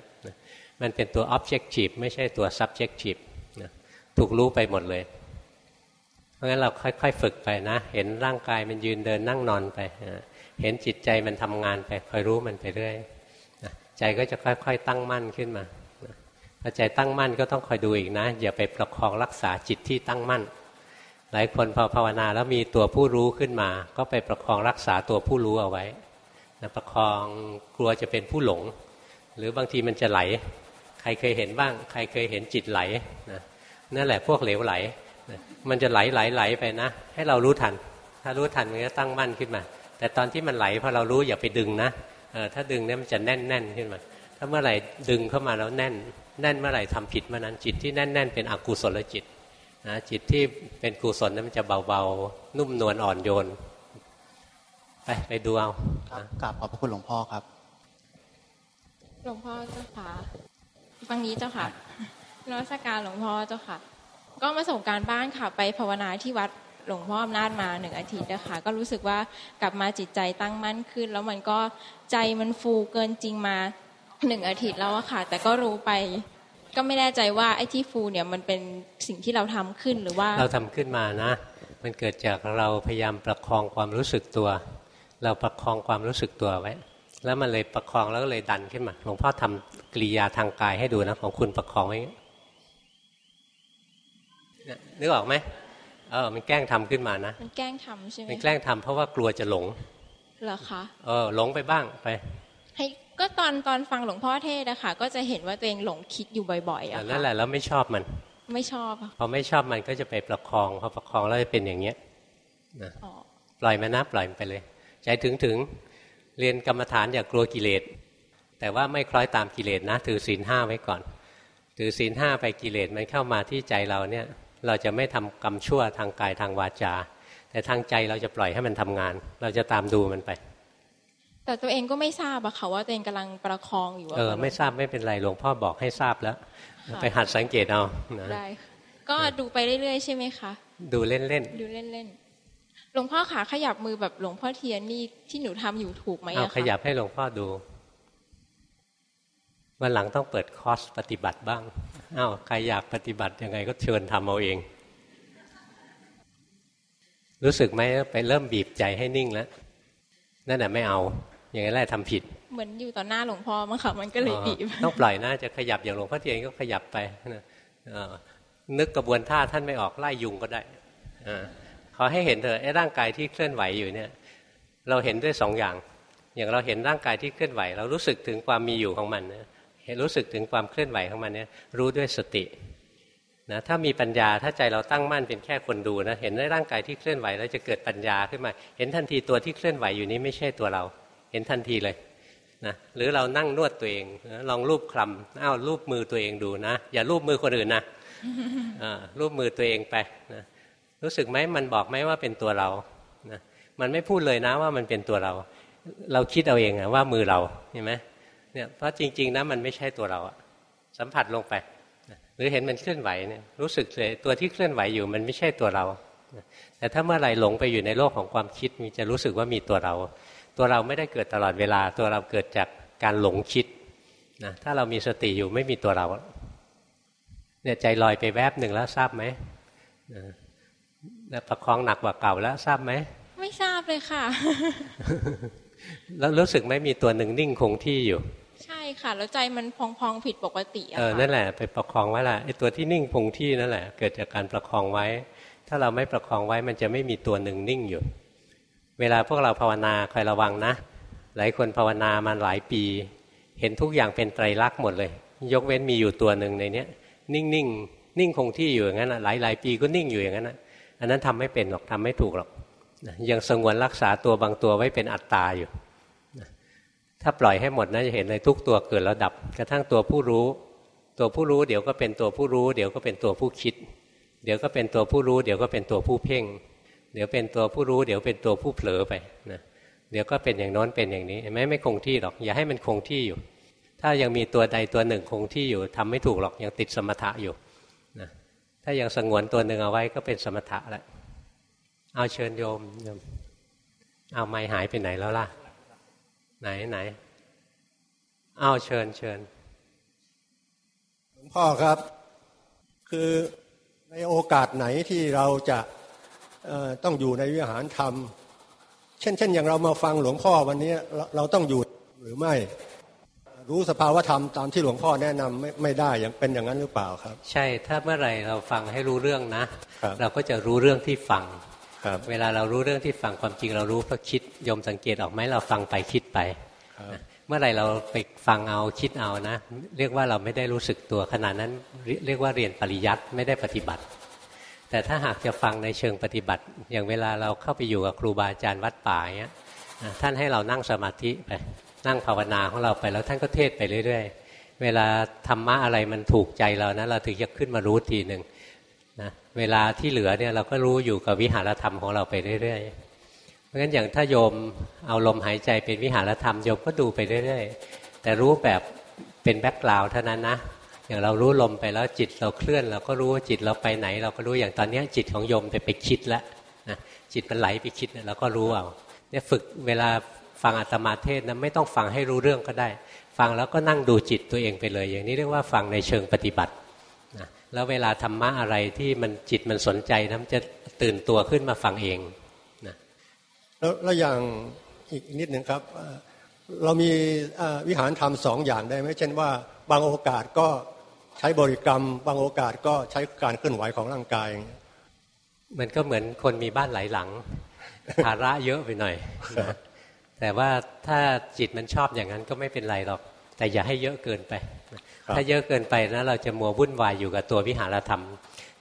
มันเป็นตัว objective ไม่ใช่ตัว subjective นะถูกรู้ไปหมดเลย เพราะงั้นเราค่อยๆ ฝึกไปนะ เห็นร่างกายมันยืนเดินนั่งนอนไปนะเห็นจิตใจมันทำงานไปคอยรู้มันไปเรื่อยนะใจก็จะค่อย ๆ ตั้งมั่นขึ้นมาพอใจตั้งมั่นก็ต้องคอยดูอีกนะ อย่าไปประคองรักษาจิตที่ตั้งมั่น หลายคนพอภาวนาแล้วมีตัวผู้รู้ขึ้นมา ก็ไปประคองรักษาตัวผู้รู้เอาไว้นะประคองกลัวจะเป็นผู้หลง หรือบางทีมันจะไหล ใครเคยเห็นบ้าง ใครเคยเห็นจิตไหลนะนั่นแหละพวกเหลวไหลนะมันจะไหลไหลไหลไปนะ ให้เรารู้ทัน ถ้ารู้ทันมันก็ตั้งมั่นขึ้นมา แต่ตอนที่มันไหลพอเรารู้อย่าไปดึงนะเออถ้าดึงเนี่ยมันจะแน่นแน่นขึ้นมา ถ้าเมื่อไหร่ดึงเข้ามาแล้วแน่น แน่นเมื่อไหร่ทำผิดเมื่อนั้นจิตที่แน่นแน่นเป็นอกุศลจิตนะจิตที่เป็นกุศลนั้นมันจะเบาๆ นุ่มนวลอ่อนโยน ไปไปดูเอา
กราบขอบพระคุณหลวงพ่อครับ
หลวงพ่อเจ้าค่ะ ฟังนี้เจ้าค่ะรัชการหลวงพ่อเจ้าค่ะ ก็มาส่งการบ้านค่ะ ไปภาวนาที่วัดหลวงพ่ออำนาจมาหนึ่งอาทิตย์นะคะก็รู้สึกว่ากลับมาจิตใจตั้งมั่นขึ้น แล้วมันก็ใจมันฟูเกินจริงมาหนึ่งอาทิตย์แล้วอะค่ะ แต่ก็รู้ไป ก็ไม่แน่ใจว่าไอ้ที่ฟูเนี่ยมันเป็นสิ่งที่เราทำขึ้นหรือว่า
เราทำขึ้นมานะ มันเกิดจากเราพยายามประคองความรู้สึกตัว เราประคองความรู้สึกตัวไว้ แล้วมันเลยประคองแล้วก็เลยดันขึ้นมา หลวงพ่อทำกริยาทางกายให้ดูนะของคุณประคองไว้นึกออกไหมเออมันแกล้งทำขึ้นมานะ
มันแกล้งทำใช่ไหม
มันแกล้งทำเพราะว่ากลัวจะหลง
เหรอคะ
เออหลงไปบ้างไป
ให้ก็ตอนตอนฟังหลวงพ่อเทศนะคะก็จะเห็นว่าตัวเองหลงคิดอยู่บ่อยๆอะ
นั่นแหละแล้วไม่ชอบมัน
ไม่ชอบ
พอไม่ชอบมันก็จะไปประคองพอประคองแล้วจะเป็นอย่างเงี้ยนะปล่อยมันนะปล่อยมันไปเลย ใจถึงถึง เรียนกรรมฐานอย่ากกลัวกิเลส แต่ว่าไม่คล้อยตามกิเลสนะ ถือศีลห้าไว้ก่อน ถือศีลห้าไปกิเลสมันเข้ามาที่ใจเราเนี่ย เราจะไม่ทำกรรมชั่วทางกายทางวาจา แต่ทางใจเราจะปล่อยให้มันทำงาน เราจะตามดูมันไป
แต่ตัวเองก็ไม่ทราบอะค่ะว่าตัวเองกำลังประคองอยู่
เออไม่ทราบไม่เป็นไรหลวงพ่อบอกให้ทราบแล้ว ไปหัดสังเกตเอา
ได้ก็ดูไปเรื่อยๆใช่ไหมคะ
ดูเล่น
ๆดูเล่นๆ หลวงพ่อขาขยับมือแบบหลวงพ่อเทียนนี่ที่หนูทำอยู่ถูกไหม
อะคะขยับให้หลวงพ่อดูวันหลังต้องเปิดคอร์สปฏิบัติบ้างอ้าวใครอยากปฏิบัติยังไงก็เชิญทำเอาเอง รู้สึกไหมไปเริ่มบีบใจให้นิ่งแล้วนั่นแหะไม่เอา อย่างนั้นแหละทำผิด
เหมือนอยู่ต่อหน้าหลวงพ่อมั้งค่ะมันก็เลยบีบ
ต้องปล่อยนะจะขยับอย่างหลวงพ่อเทียนก็ขยับไปนะนึกกระบวนท่าท่านไม่ออกไล่ยุงก็ได้ ขอให้เห็นเถอะไอ้ร่างกายที่เคลื่อนไหวอยู่เนี่ย เราเห็นด้วยสองอย่าง อย่างเราเห็นร่างกายที่เคลื่อนไหว เรารู้สึกถึงความมีอยู่ของมันเห็นรู้สึกถึงความเคลื่อนไหวของมันเนี่ย รู้ด้วยสตินะถ้ามีปัญญาถ้าใจเราตั้งมั่นเป็นแค่คนดูนะเห็นในร่างกายที่เคลื่อนไหวแล้วจะเกิดปัญญาขึ้นมา เห็นทันทีตัวที่เคลื่อนไหวอยู่นี้ไม่ใช่ตัวเรา เห็นทันทีเลยนะหรือเรานั่งนวดตัวเองนะลองรูปคลำอ้าวรูปมือตัวเองดูนะ อย่ารูปมือคนอื่นนะรูปมือตัวเองไปนะ รู้สึกไหมมันบอกไหมว่าเป็นตัวเรานะมันไม่พูดเลยนะว่ามันเป็นตัวเรา เราคิดเอาเองว่ามือเราเห็นไหมเนี่ยเพราะจริง ๆนะมันไม่ใช่ตัวเราสัมผัสลงไป หรือเห็นมันเคลื่อนไหวเนี่ยรู้สึกเลยตัวที่เคลื่อนไหวอยู่มันไม่ใช่ตัวเรา แต่ถ้าเมื่อไรหลงไปอยู่ในโลกของความคิดมีจะรู้สึกว่ามีตัวเรา ตัวเราไม่ได้เกิดตลอดเวลา ตัวเราเกิดจากการหลงคิดนะถ้าเรามีสติอยู่ไม่มีตัวเราเนี่ยใจลอยไปแวบหนึ่งแล้วทราบไหม ประคองหนักกว่าเก่าแล้วทราบไหม
ไม่ทราบเลยค่ะ
แล้วรู้สึกไหมมีตัวหนึ่งนิ่งคงที่อยู่
ใช่ค่ะ แล้วใจมันพองๆผิดปกติ
อะเออนั่นแหละไปประคองไว้ละไอ้ตัวที่นิ่งคงที่นั่นแหละ เกิดจากการประคองไว้ ถ้าเราไม่ประคองไว้มันจะไม่มีตัวหนึ่งนิ่งอยู่ เวลาพวกเราภาวนาคอยระวังนะ หลายคนภาวนามาหลายปี เห็นทุกอย่างเป็นไตรลักษณ์หมดเลย ยกเว้นมีอยู่ตัวหนึ่งในเนี้ย นิ่งนิ่งนิ่งคงที่อยู่อย่างนั้นหลายหลายปีก็นิ่งอยู่อย่างนั้น อันนั้นทำไม่เป็นหรอกทำไม่ถูกหรอกยังสงวนรักษาตัวบางตัวไว้เป็นอัตตาอยู่ถ้าปล่อยให้หมดนะจะเห็นเลยทุกตัวเกิดแล้วดับ กระทั่งตัวผู้รู้ ตัวผู้รู้เดี๋ยวก็เป็นตัวผู้รู้ เดี๋ยวก็เป็นตัวผู้คิด เดี๋ยวก็เป็นตัวผู้รู้ เดี๋ยวก็เป็นตัวผู้เพ่ง เดี๋ยวเป็นตัวผู้รู้ เดี๋ยวเป็นตัวผู้เผลอไปนะเดี๋ยวก็เป็นอย่างน้นเป็นอย่างนี้เห็นไหมไม่คงที่หรอก อย่าให้มันคงที่อยู่ ถ้ายังมีตัวใดตัวหนึ่งคงที่อยู่ทำไม่ถูกหรอกยังติดสมถะอยู่ ถ้ายังสงวนตัวหนึ่งเอาไว้ก็เป็นสมถะแล้วเอาเชิญโยมโยม เอาไม้หายไปไหนแล้วล่ะ ไหนไหน เอาเชิญเชิญ
หลวงพ่อครับ คือในโอกาสไหนที่เราจะต้องอยู่ในวิหารธรรม เช่นเช่นอย่างเรามาฟังหลวงพ่อวันนี้เราต้องอยู่หรือไม่ รู้สภาวธรรมตามที่หลวงพ่อแนะนำไม่ไม่ได้อย่างเป็นอย่างนั้นหรือเปล่าครับ
ใช่ถ้าเมื่อไหร่เราฟังให้รู้เรื่องนะ เราก็จะรู้เรื่องที่ฟังเวลาเรารู้เรื่องที่ฟังความจริงเรารู้เพราะคิดยมสังเกตออกไหมเราฟังไปคิดไป เมื่อไรเราไปฟังเอาคิดเอานะ เรียกว่าเราไม่ได้รู้สึกตัวขนาดนั้นเรียกว่าเรียนปริยัติไม่ได้ปฏิบัติ แต่ถ้าหากจะฟังในเชิงปฏิบัติ อย่างเวลาเราเข้าไปอยู่กับครูบาอาจารย์วัดป่าเนี้ยท่านให้เรานั่งสมาธิไป นั่งภาวนาของเราไปแล้วท่านก็เทศไปเรื่อย ๆ เวลาธรรมะอะไรมันถูกใจเรานะเราถึงจะขึ้นมารู้ทีหนึ่งนะเวลาที่เหลือเนี่ยเราก็รู้อยู่กับวิหารธรรมของเราไปเรื่อยๆเพราะฉะนั้นอย่างถ้าโยมเอาลมหายใจเป็นวิหารธรรมโยมก็ดูไปเรื่อยๆ แต่รู้แบบเป็นแบ็กกราวด์เท่านั้นนะอย่างเรารู้ลมไปแล้วจิตเราเคลื่อน เราก็รู้ว่าจิตเราไปไหน เราก็รู้อย่างตอนนี้จิตของโยมไปไปคิดแล้วนะจิตมันไหลไปคิดเราก็รู้เอาเนี่ยฝึกเวลา ฟังอัตมาเทศนะไม่ต้องฟังให้รู้เรื่องก็ได้ ฟังแล้วก็นั่งดูจิตตัวเองไปเลย อย่างนี้เรียกว่าฟังในเชิงปฏิบัติแล้วเวลาธรรมะอะไรที่มันจิตมันสนใจนะมันจะตื่นตัวขึ้นมาฟังเองนะ
แล้วแล้วอย่างอีกนิดหนึ่งครับเรามีวิหารธรรมสองอย่างได้ไหมเช่นว่าบางโอกาสก็ใช้บริกรรม บางโอกาสก็ใช้การเคลื่อนไหวของร่างกาย
มันก็เหมือนคนมีบ้านหลายหลังภาระเยอะไปหน่อย แต่ว่าถ้าจิตมันชอบอย่างนั้นก็ไม่เป็นไรหรอก แต่อย่าให้เยอะเกินไป ถ้าเยอะเกินไปนะเราจะมัววุ่นวายอยู่กับตัววิหารธรรม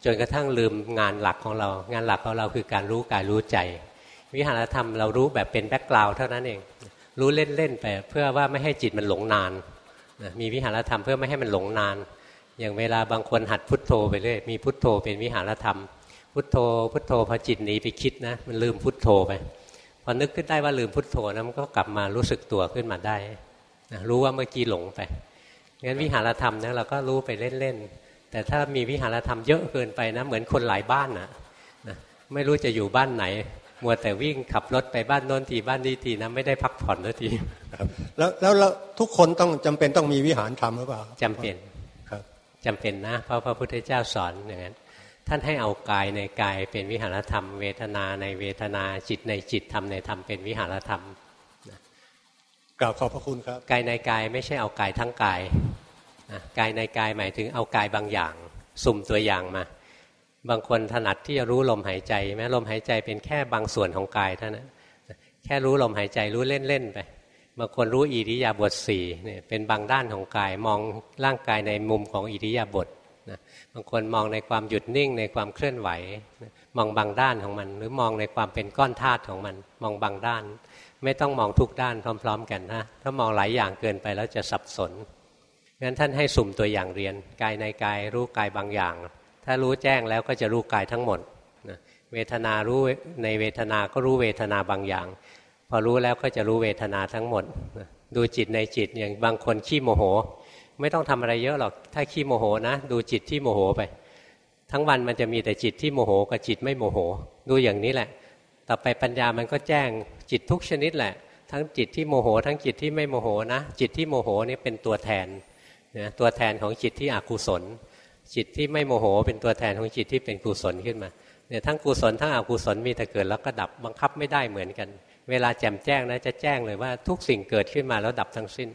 จนกระทั่งลืมงานหลักของเรา งานหลักของเราคือการรู้กายรู้ใจ วิหารธรรมเรารู้แบบเป็นแบ็กกราวด์เท่านั้นเอง รู้เล่นๆไปเพื่อว่าไม่ให้จิตมันหลงนานมีวิหารธรรมเพื่อไม่ให้มันหลงนาน อย่างเวลาบางคนหัดพุทโธไปเรื่อยมีพุทโธเป็นวิหารธรรม พุทโธพุทโธพอจิตหนีไปคิดนะมันลืมพุทโธไป พอนึกขึ้นได้ว่าลืมพุทโธนะมันก็กลับมารู้สึกตัวขึ้นมาได้รู้ว่าเมื่อกี้หลงไปงั้นวิหารธรรมนะเราก็รู้ไปเล่นๆแต่ถ้ามีวิหารธรรมเยอะเกินไปนะ เหมือนคนหลายบ้านนะนะไม่รู้จะอยู่บ้านไหน มัวแต่วิ่งขับรถไปบ้านโน้นทีบ้านนี้ทีนะไม่ได้พักผ่อนนาที
ครับแล้วแล้วทุกคนต้องจำเป็นต้องมีวิหารธรรมหรือเปล่า
จำเป็นครับจำเป็นนะเพราะพระพุทธเจ้าสอนอย่างนั้น ท่านให้เอากายในกายเป็นวิหารธรรม เวทนาในเวทนาจิตในจิตธรรมในธรรมเป็นวิหารธรรม
กล่าวขอบพระคุณครับ
กายในกายไม่ใช่เอากายทั้งกายนะกายในกายหมายถึงเอากายบางอย่าง สุ่มตัวอย่างมา บางคนถนัดที่จะรู้ลมหายใจแม้ลมหายใจเป็นแค่บางส่วนของกายเท่านั้นแค่รู้ลมหายใจรู้เล่นๆไปบางคนรู้อิริยาบถสี่เนี่ยเป็นบางด้านของกายมองร่างกายในมุมของอิริยาบถนะ บางคนมองในความหยุดนิ่งในความเคลื่อนไหว มองบางด้านของมัน หรือมองในความเป็นก้อนธาตุของมัน มองบางด้าน ไม่ต้องมองทุกด้านพร้อม ๆ กันนะถ้ามองหลายอย่างเกินไปแล้วจะสับสนงั้นท่านให้สุ่มตัวอย่างเรียน กายในกายรู้กายบางอย่าง ถ้ารู้แจ้งแล้วก็จะรู้กายทั้งหมดนะเวทนารู้ในเวทนาก็รู้เวทนาบางอย่าง พอรู้แล้วก็จะรู้เวทนาทั้งหมดนะดูจิตในจิตอย่างบางคนขี้โมโห ไม่ต้องทำอะไรเยอะหรอกถ้าขี้โมโหนะดูจิตที่โมโหไป ทั้งวันมันจะมีแต่จิตที่โมโหกับจิตไม่โมโห ดูอย่างนี้แหละ ต่อไปปัญญามันก็แจ้งจิตทุกชนิดแหละ ทั้งจิตที่โมโห ทั้งจิตที่ไม่โมโหนะ จิตที่โมโหนี่เป็นตัวแทนนะตัวแทนของจิตที่อกุศล จิตที่ไม่โมโห เป็นตัวแทนของจิตที่เป็นกุศลขึ้นมาเนี่ยทั้งกุศลทั้งอกุศลมีแต่เกิดแล้วก็ดับบังคับไม่ได้เหมือนกัน เวลาแจ่มแจ้งนะจะแจ้งเลยว่าทุกสิ่งเกิดขึ้นมาแล้วดับทั้งสิ้น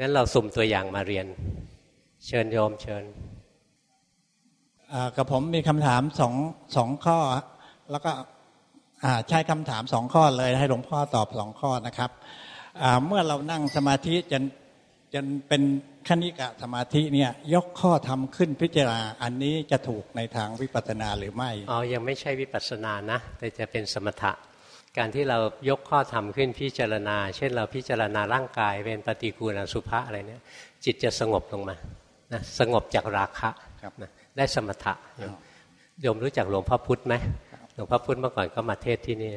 งั้นเราสุ่มตัวอย่างมาเรียน เชิญโยมเชิญ
กับผมมีคำถามสองสองข้อ แล้วก็ใช้คำถามสองข้อเลยให้หลวงพ่อตอบสองข้อนะครับเมื่อเรานั่งสมาธิจนจนเป็นคณิกะสมาธิเนี่ยยกข้อทำขึ้นพิจารณาอันนี้จะถูกในทางวิปัสสนาหรือไม่
อ๋อยังไม่ใช่วิปัสสนานะ แต่จะเป็นสมถะ การที่เรายกข้อธรรมขึ้นพิจารณา เช่นเราพิจารณาร่างกายเป็นปฏิกูลอสุภะอะไรเนี่ย จิตจะสงบลงมานะสงบจากราคะนะได้สมถะโยมรู้จักหลวงพ่อพุธไหมหลวงพ่อพุธเมื่อก่อนก็มาเทศที่นี่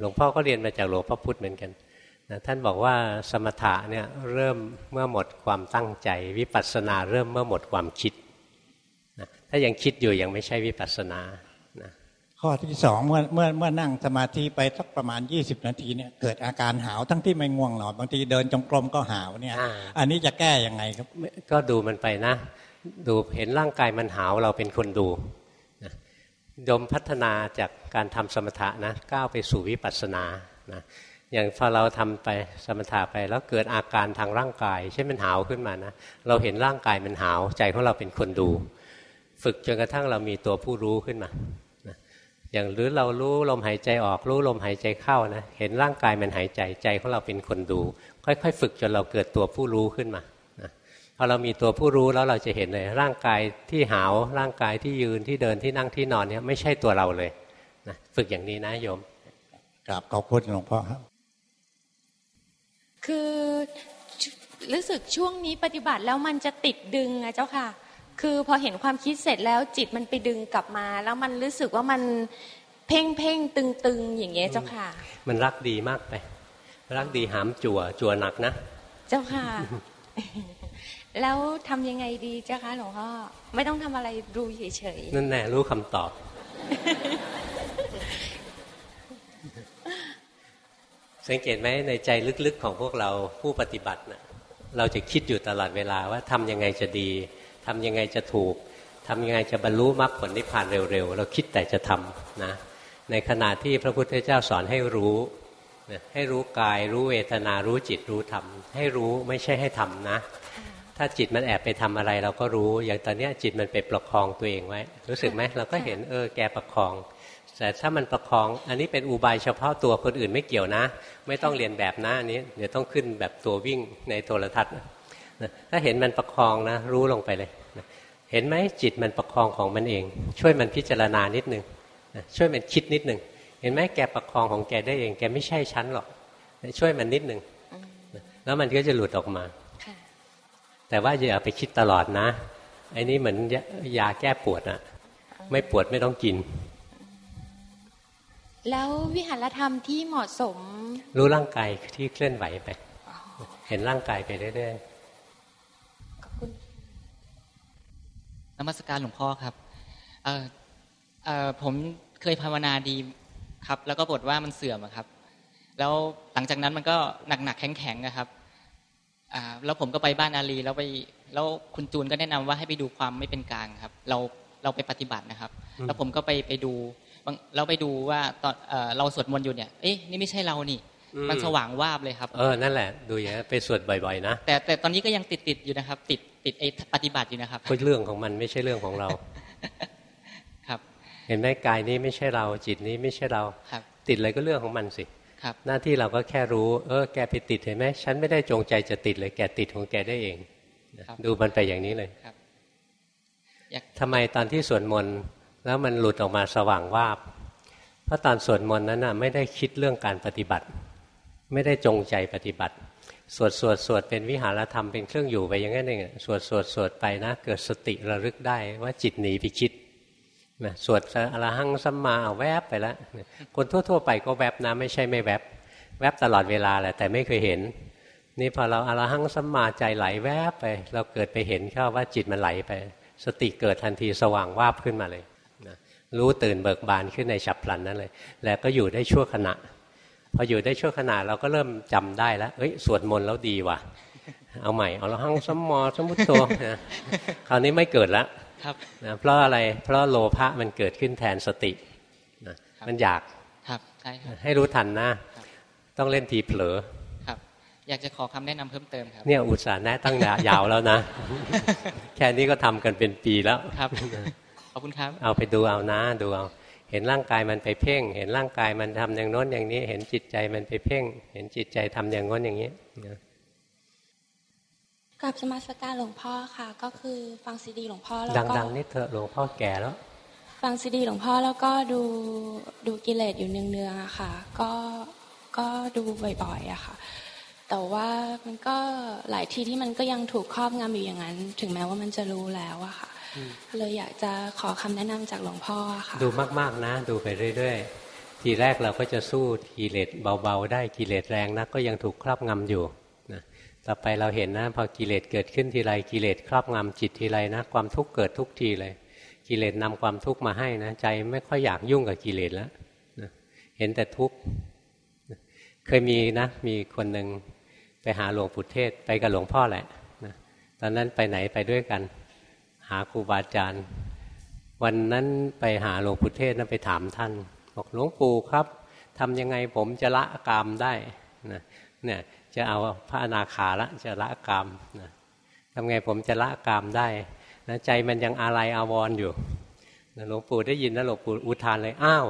หลวงพ่อก็เรียนมาจากหลวงพ่อพุธเหมือนกันนะท่านบอกว่าสมถะเนี่ยเริ่มเมื่อหมดความตั้งใจ วิปัสสนาเริ่มเมื่อหมดความคิดนะถ้ายังคิดอยู่ยังไม่ใช่วิปัสสนานะ
ข้อที่สองเมื่อเมื่อเมื่อนั่งสมาธิไปสักประมาณ 20 นาทีเนี่ยเกิดอาการหาวทั้งที่ไม่ง่วงหรอกบางทีเดินจงกรมก็หาวเนี่ย อันนี้จะแก้ยังไงครับ
ก็ดูมันไปนะ ดูเห็นร่างกายมันหาวเราเป็นคนดูดมพัฒนาจากการทำสมถะนะก้าวไปสู่วิปัสสนานะอย่างพอเราทำไปสมถะไปแล้วเกิดอาการทางร่างกายเช่นมันหาวขึ้นมานะเราเห็นร่างกายมันหาวใจของเราเป็นคนดู ฝึกจนกระทั่งเรามีตัวผู้รู้ขึ้นมา อย่างหรือเรารู้ลมหายใจออกรู้ลมหายใจเข้านะเห็นร่างกายมันหายใจใจของเราเป็นคนดู ค่อย ๆ ฝึกจนเราเกิดตัวผู้รู้ขึ้นมาพอเรามีตัวผู้รู้แล้วเราจะเห็นเลย ร่างกายที่หาวร่างกายที่ยืนที่เดินที่นั่งที่นอนเนี่ยไม่ใช่ตัวเราเลยนะฝึกอย่างนี้นะโยม
กราบขอบคุณหลวงพ่อครับ
คือรู้สึกช่วงนี้ปฏิบัติแล้วมันจะติดดึงอะเจ้าค่ะ คือพอเห็นความคิดเสร็จแล้วจิตมันไปดึงกลับมา แล้วมันรู้สึกว่ามันเพ่งเพ่งตึงตึงอย่างเงี้ยเจ้าค่ะ
มันรักดีมากไป รักดีหามจั่วจั่วหนักนะ
เจ้าค่ะ แล้วทำยังไงดีเจ้าค่ะหลวงพ่อไม่ต้องทำอะไรดูเฉย
ๆนั่นแน่รู้คำตอบ สังเกตไหมในใจลึกๆของพวกเราผู้ปฏิบัตินะเราจะคิดอยู่ตลอดเวลาว่าทำยังไงจะดี ทำยังไงจะถูกทำยังไงจะบรรลุมรรคผลนิพพานเร็วๆ เราคิดแต่จะทำนะในขณะที่พระพุทธเจ้าสอนให้รู้ให้รู้กาย รู้เวทนารู้จิตรู้ธรรม ให้รู้ไม่ใช่ให้ทำนะ ถ้าจิตมันแอบไปทำอะไรเราก็รู้ อย่างตอนนี้จิตมันไปประคองตัวเองไว้ รู้สึกไหมเราก็เห็นเออแกประคอง แต่ถ้ามันประคอง อันนี้เป็นอุบายเฉพาะตัวคนอื่นไม่เกี่ยวนะ ไม่ต้องเรียนแบบนะอันนี้เดี๋ยวต้องขึ้นแบบตัววิ่งในโทรทัศน์ ถ้าเห็นมันประคองนะรู้ลงไปเลย เห็นไหมจิตมันประคองของมันเอง ช่วยมันพิจารณานิดนึงช่วยมันคิดนิดนึงเห็นไหมแกประคองของแกได้เอง แกไม่ใช่ชั้นหรอกช่วยมันนิดนึงแล้วมันก็จะหลุดออกมาแต่ว่าอย่าไปคิดตลอดนะไอ้นี่เหมือนยาแก้ปวดอะไม่ปวดไม่ต้องกิน
แล้ววิหารธรรมที่เหมาะสม
รู้ร่างกายที่เคลื่อนไหวไป เห็นร่างกายไปเรื่อยๆขอบคุณ
นมัสการหลวงพ่อครับเออเออผมเคยภาวนาดีครับ แล้วก็บทว่ามันเสื่อมครับ แล้วหลังจากนั้นมันก็หนักหนักแข็งแข็งนะครับอ่าแล้วผมก็ไปบ้านอาลีแล้วไปแล้วคุณจูนก็แนะนำว่าให้ไปดูความไม่เป็นกลางครับ เราเราไปปฏิบัตินะครับ แล้วผมก็ไปไปดูเราไปดูว่าตอนเราสวดมนต์อยู่เนี่ยเอ๊ะนี่ไม่ใช่เรานี่ มันสว่างวาบเลยครับ
เออ นั่นแหละ ดูอย่างนี้ไปสวดบ่อยๆนะ
แต่แต่ตอนนี้ก็ยังติดติดอยู่นะครับ ติดติดไอ้ปฏิบัติอยู่นะครับ
ก็เรื่องของมันไม่ใช่เรื่องของเรา
ครับ
เห็นไหมกายนี้ไม่ใช่เรา จิตนี้ไม่ใช่เรา
ครับ
ติดอะไรก็เรื่องของมันสิ
ครับ
หน้าที่เราก็แค่รู้ เออ แกไปติดเห็นไหมฉันไม่ได้จงใจจะติดเลย แกติดของแกได้เอง ดูมันไปอย่างนี้เลย
ครับ
ทำไมตอนที่สวดมนต์แล้วมันหลุดออกมาสว่างวาบ เพราะตอนสวดมนต์นั้นน่ะไม่ได้คิดเรื่องการปฏิบัติ ไม่ได้จงใจปฏิบัติ สวดสวดสวดเป็นวิหารธรรมเป็นเครื่องอยู่ไปอย่างนั้นเองสวดสวดสวดไปนะ เกิดสติระลึกได้ว่าจิตหนีไปคิดนะสวดอรหังสัมมาเอาแวบไปแล้วคนทั่ว ๆ ไปก็แวบนะไม่ใช่ไม่แวบ แวบตลอดเวลาแหละแต่ไม่เคยเห็น นี่พอเราอรหังสัมมาใจไหลแวบไป เราเกิดไปเห็นเข้าว่าจิตมันไหลไป สติเกิดทันทีสว่างวาบขึ้นมาเลยรู้ตื่นเบิกบานขึ้นในฉับพลันนั้นเลย แล้วก็อยู่ได้ชั่วขณะ พออยู่ได้ชั่วขณะเราก็เริ่มจำได้แล้วเอ้ยสวดมนต์แล้วดีว่ะ เอาใหม่เอาละหังสมมอสมุตโตนะคราวนี้ไม่เกิดแล้วนะเพราะอะไรเพราะโลภะมันเกิดขึ้นแทนสตินะมันอยาก
ครับใช่
ให้รู้ทันนะต้องเล่นทีเผลอ
ครับ อยากจะขอคำแนะนำเพิ่มเติมครับ
เนี่ยอุตส่าห์แนะตั้งยาวแล้วนะ แค่นี้ก็ทำกันเป็นปีแล้ว
ครับอบคุณครับ
เอาไปดูเอานะดูเอา เห็นร่างกายมันไปเพ่ง เห็นร่างกายมันทำอย่างโน้นอย่างนี้ เห็นจิตใจมันไปเพ่ง เห็นจิตใจทำอย่างโน้นอย่างนี้
กับสมาสการหลวงพ่อค่ะ ก็คือฟังซีดีหลวงพ่อแล้ว
ก็ดังๆนิดเถอะหลวงพ่อแก่แล้ว
ฟังซีดีหลวงพ่อแล้วก็ดูดูกิเลสอยู่เนืองๆอะค่ะ ก็ก็ดูบ่อยๆอะค่ะ แต่ว่ามันก็หลายทีที่มันก็ยังถูกครอบงำอยู่อย่างนั้น ถึงแม้ว่ามันจะรู้แล้วอะค่ะ เลยอยากจะขอคำแนะนำจากหลวงพ่อค่ะ
ดูมาก ๆนะ ดูไปเรื่อย ๆ ทีแรกเราก็จะสู้กิเลสเบาๆ ได้กิเลสแรงนะก็ยังถูกครอบงำอยู่นะต่อไปเราเห็นนะพอกิเลสเกิดขึ้นทีไรกิเลสครอบงำจิตทีไรนะความทุกข์เกิดทุกทีเลย กิเลสนำความทุกข์มาให้นะใจไม่ค่อยอยากยุ่งกับกิเลสแล้วนะเห็นแต่ทุกข์เคยมีนะมีคนหนึ่งไปหาหลวงปู่เทศไปกับหลวงพ่อแหละนะตอนนั้นไปไหนไปด้วยกัน หาครูบาอาจารย์ วันนั้นไปหาหลวงปู่เทศนะไปถามท่าน บอกหลวงปู่ครับทำยังไงผมจะละกามได้นะเนี่ยจะเอาพระอนาคาละจะละกามนะทำไงผมจะละกามได้นะใจมันยังอะไรอาวรออยู่หลวงปู่ได้ยินนะหลวงปู่อุทานเลยอ้าว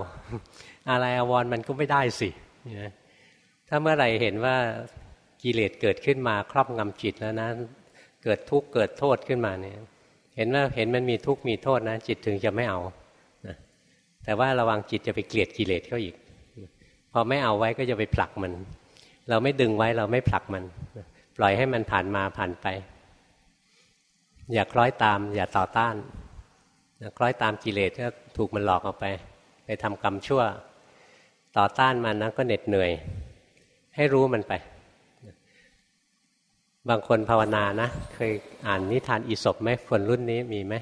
อะไรอาวรมันก็ไม่ได้สินะถ้าเมื่อไหร่เห็นว่ากิเลสเกิดขึ้นมาครอบงำจิตแล้วนะเกิดทุกข์เกิดโทษขึ้นมาเนี่ย เห็นว่าเห็นมันมีทุกข์มีโทษนะ จิตถึงจะไม่เอานะแต่ว่าระวังจิตจะไปเกลียดกิเลสเขาอีก พอไม่เอาไว้ก็จะไปผลักมัน เราไม่ดึงไว้เราไม่ผลักมัน ปล่อยให้มันผ่านมาผ่านไป อย่าคล้อยตาม อย่าต่อต้านคล้อยตามกิเลสก็ถูกมันหลอกออกไป ไปทำกรรมชั่ว ต่อต้านมันนะก็เหน็ดเหนื่อย ให้รู้มันไป บางคนภาวนานะ เคยอ่านนิทานอีศบไหมคนรุ่นนี้มีไหม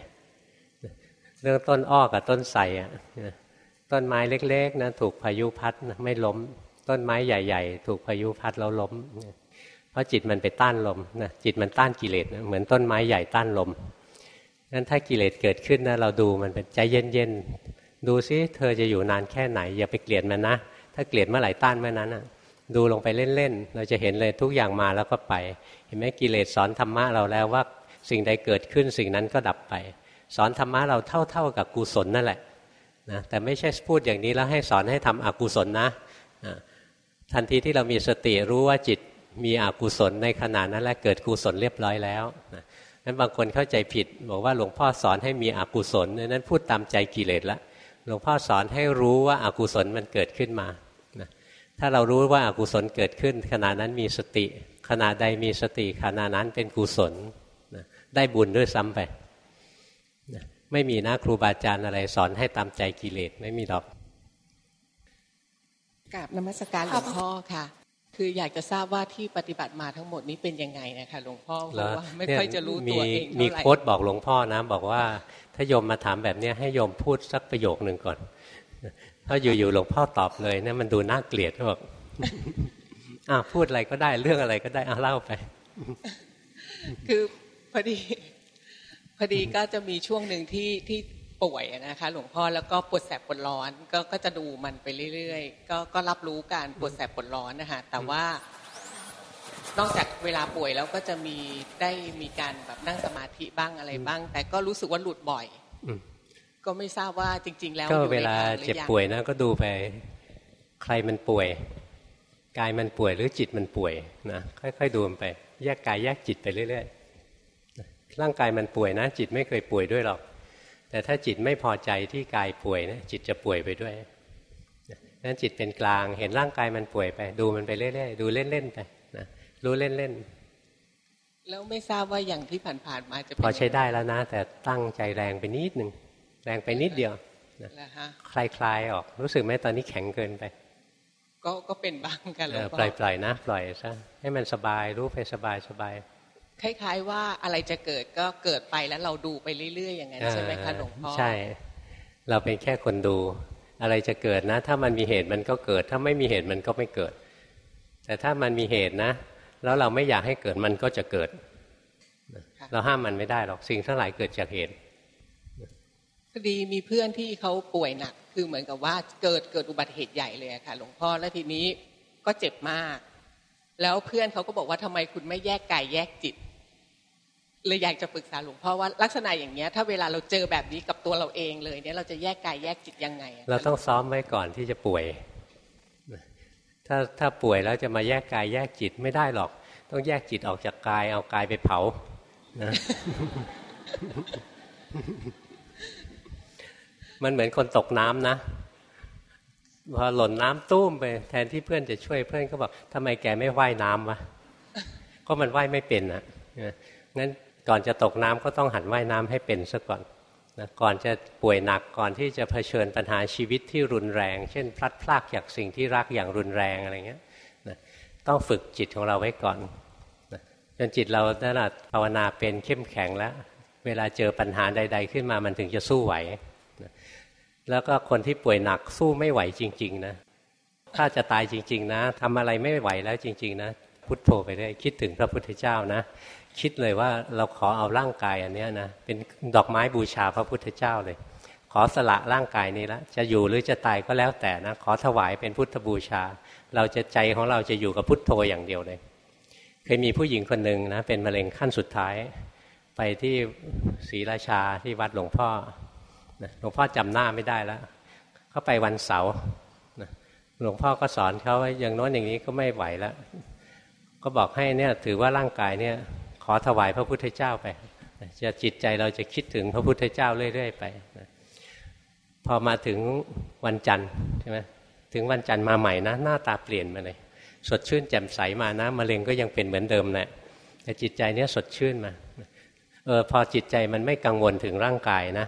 เรื่องต้นอ้อกับต้นใสอะต้นไม้เล็กๆนะถูกพายุพัดไม่ล้ม ต้นไม้ใหญ่ ๆ ถูกพายุพัดแล้วล้ม เพราะจิตมันไปต้านลมนะจิตมันต้านกิเลสนะเหมือนต้นไม้ใหญ่ต้านลมงั้นถ้ากิเลสเกิดขึ้นนะเราดูมันเป็นใจเย็นๆดูซิเธอจะอยู่นานแค่ไหน อย่าไปเกลียดมันนะ ถ้าเกลียดเมื่อไหร่ต้านเมื่อนั้นนะ ดูลงไปเล่นๆ เราจะเห็นเลยทุกอย่างมาแล้วก็ไป เห็นไหมกิเลสสอนธรรมะเราแล้วว่าสิ่งใดเกิดขึ้นสิ่งนั้นก็ดับไป สอนธรรมะเราเท่าๆกับกุศลนั่นแหละนะแต่ไม่ใช่พูดอย่างนี้แล้วให้สอนให้ทำอกุศลนะนะทันทีที่เรามีสติรู้ว่าจิตมีอกุศลในขณะนั้นและเกิดกุศลเรียบร้อยแล้วนะนั้นบางคนเข้าใจผิด บอกว่าหลวงพ่อสอนให้มีอกุศลนั้นพูดตามใจกิเลสละหลวงพ่อสอนให้รู้ว่าอากุศลมันเกิดขึ้นมา ถ้าเรารู้ว่าอากุศลเกิดขึ้น ขณะนั้นมีสติ ขณะใดมีสติขณะนั้นเป็นกุศลได้บุญด้วยซ้ำไปไม่มีนะครูบาอาจารย์อะไรสอนให้ตามใจกิเลสไม่มีหรอก
กราบนมัสการหลวงพ่อค่ะ คืออยากจะทราบว่าที่ปฏิบัติมาทั้งหมดนี้เป็นยังไงนะคะหลวงพ่อเพราะว่าไม่ค่อยจะรู้ตัวเอง
มีโค้ดบอกหลวงพ่อนะบอกว่าถ้าโยมมาถามแบบนี้ให้โยมพูดสักประโยคหนึ่งก่อน ถ้าอยู่ๆหลวงพ่อตอบเลยเนี่ยมันดูน่าเกลียดบอกอ่าพูดอะไรก็ได้เรื่องอะไรก็ได้อ่าเล่าไป
คือพอดีพอดีก็จะมีช่วงหนึ่งที่ที่ปป่วยนะคะ หลวงพ่อแล้วก็ปวดแสบปวดร้อนก็ก็จะดูมันไปเรื่อยๆ ก็ก็รับรู้การปวดแสบปวดร้อนนะคะแต่ว่านอกจากเวลาป่วยแล้วก็จะมีได้มีการแบบนั่งสมาธิบ้างอะไรบ้าง แต่ก็รู้สึกว่าหลุดบ่อย ก็ไม่ทราบว่าจริง ๆ แล้ว
ก็เวลาเจ็บป่วยนะก็ดูไปใครมันป่วย กายมันป่วยหรือจิตมันป่วยนะค่อยๆดูมันไป แยกกายแยกจิตไปเรื่อยๆร่างกายมันป่วยนะ จิตไม่เคยป่วยด้วยหรอก แต่ถ้าจิตไม่พอใจที่กายป่วยนะจิตจะป่วยไปด้วยนั้นจิตเป็นกลางเห็นร่างกายมันป่วยไป ดูมันไปเรื่อยๆดูเล่นๆไปนะรู้เล่น
ๆแล้วไม่ทราบว่าอย่างที่ผ่านๆมาจะ
พอใช้ได้แล้วนะ แต่ตั้งใจแรงไปนิดหนึ่ง แรงไปนิดเดียวคลายๆออกรู้สึกไหมตอนนี้แข็งเกินไป
ก็ก็เป็นบ้างกันแล้ว
ปล่อยปล่อยนะ ปล่อยซะให้มันสบายรู้ไปสบายสบาย
คล้ายๆว่าอะไรจะเกิดก็เกิดไปแล้วเราดูไปเรื่อย ๆ อย่างนั้นใช่ไหมคะหลวงพ่อใช่
เราเป็นแค่คนดู อะไรจะเกิดนะ ถ้ามันมีเหตุมันก็เกิด ถ้าไม่มีเหตุมันก็ไม่เกิด แต่ถ้ามันมีเหตุนะ แล้วเราไม่อยากให้เกิดมันก็จะเกิด เราห้ามมันไม่ได้หรอกสิ่งทั้งหลายเกิดจากเหตุ
พอดีมีเพื่อนที่เขาป่วยหนัก คือเหมือนกับว่าเกิดเกิดอุบัติเหตุใหญ่เลยค่ะหลวงพ่อแล้วทีนี้ก็เจ็บมาก แล้วเพื่อนเขาก็บอกว่าทำไมคุณไม่แยกกายแยกจิตเลยอยากจะปรึกษาหลวงพ่อว่าลักษณะอย่างเนี้ยถ้าเวลาเราเจอแบบนี้กับตัวเราเองเลยเนี่ยเราจะแยกกายแยกจิตยังไง
เราต้องซ้อมไว้ก่อนที่จะป่วย ถ้าถ้าป่วยแล้วจะมาแยกกายแยกจิตไม่ได้หรอก ต้องแยกจิตออกจากกายเอากายไปเผานะ มันเหมือนคนตกน้ำนะพอหล่นน้ำตุ้มไปแทนที่เพื่อนจะช่วยเพื่อนก็บอกทำไมแกไม่ว่ายน้ำวะก็มันว่ายไม่เป็นนะงั้นก่อนจะตกน้ำก็ต้องหัดว่ายน้ำให้เป็นซะก่อนนะก่อนจะป่วยหนักก่อนที่จะเผชิญปัญหาชีวิตที่รุนแรง เช่น พลัดพรากจากสิ่งที่รักอย่างรุนแรงอะไรเงี้ยนะต้องฝึกจิตของเราไว้ก่อนนะจนจิตเราได้ภาวนาเป็นเข้มแข็งแล้ว เวลาเจอปัญหาใด ๆ ขึ้นมามันถึงจะสู้ไหว แล้วก็คนที่ป่วยหนักสู้ไม่ไหวจริง ๆ นะถ้าจะตายจริง ๆ นะทำอะไรไม่ไหวแล้วจริง ๆ นะ พุทโธไปได้คิดถึงพระพุทธเจ้านะ คิดเลยว่าเราขอเอาร่างกายอันนี้นะเป็นดอกไม้บูชาพระพุทธเจ้าเลย ขอสละร่างกายนี้ละจะอยู่หรือจะตายก็แล้วแต่นะ ขอถวายเป็นพุทธบูชา เราจะใจของเราจะอยู่กับพุทโธอย่างเดียวเลยเคยมีผู้หญิงคนหนึ่งนะเป็นมะเร็งขั้นสุดท้าย ไปที่ศรีราชาที่วัดหลวงพ่อ หลวงพ่อจำหน้าไม่ได้แล้วเขาไปวันเสาร์หลวงพ่อก็สอนเขาว่าอย่างโน้นอย่างนี้ก็ไม่ไหวแล้วก็บอกให้เนี่ยถือว่าร่างกายเนี่ยขอถวายพระพุทธเจ้าไปจะจิตใจเราจะคิดถึงพระพุทธเจ้าเรื่อย ๆ ไปพอมาถึงวันจันทร์ใช่ไหมถึงวันจันทร์มาใหม่นะหน้าตาเปลี่ยนมาเลยสดชื่นแจ่มใสมานะมะเร็งก็ยังเป็นเหมือนเดิมแหละแต่จิตใจเนี้ยสดชื่นมาเออพอจิตใจมันไม่กังวลถึงร่างกายนะ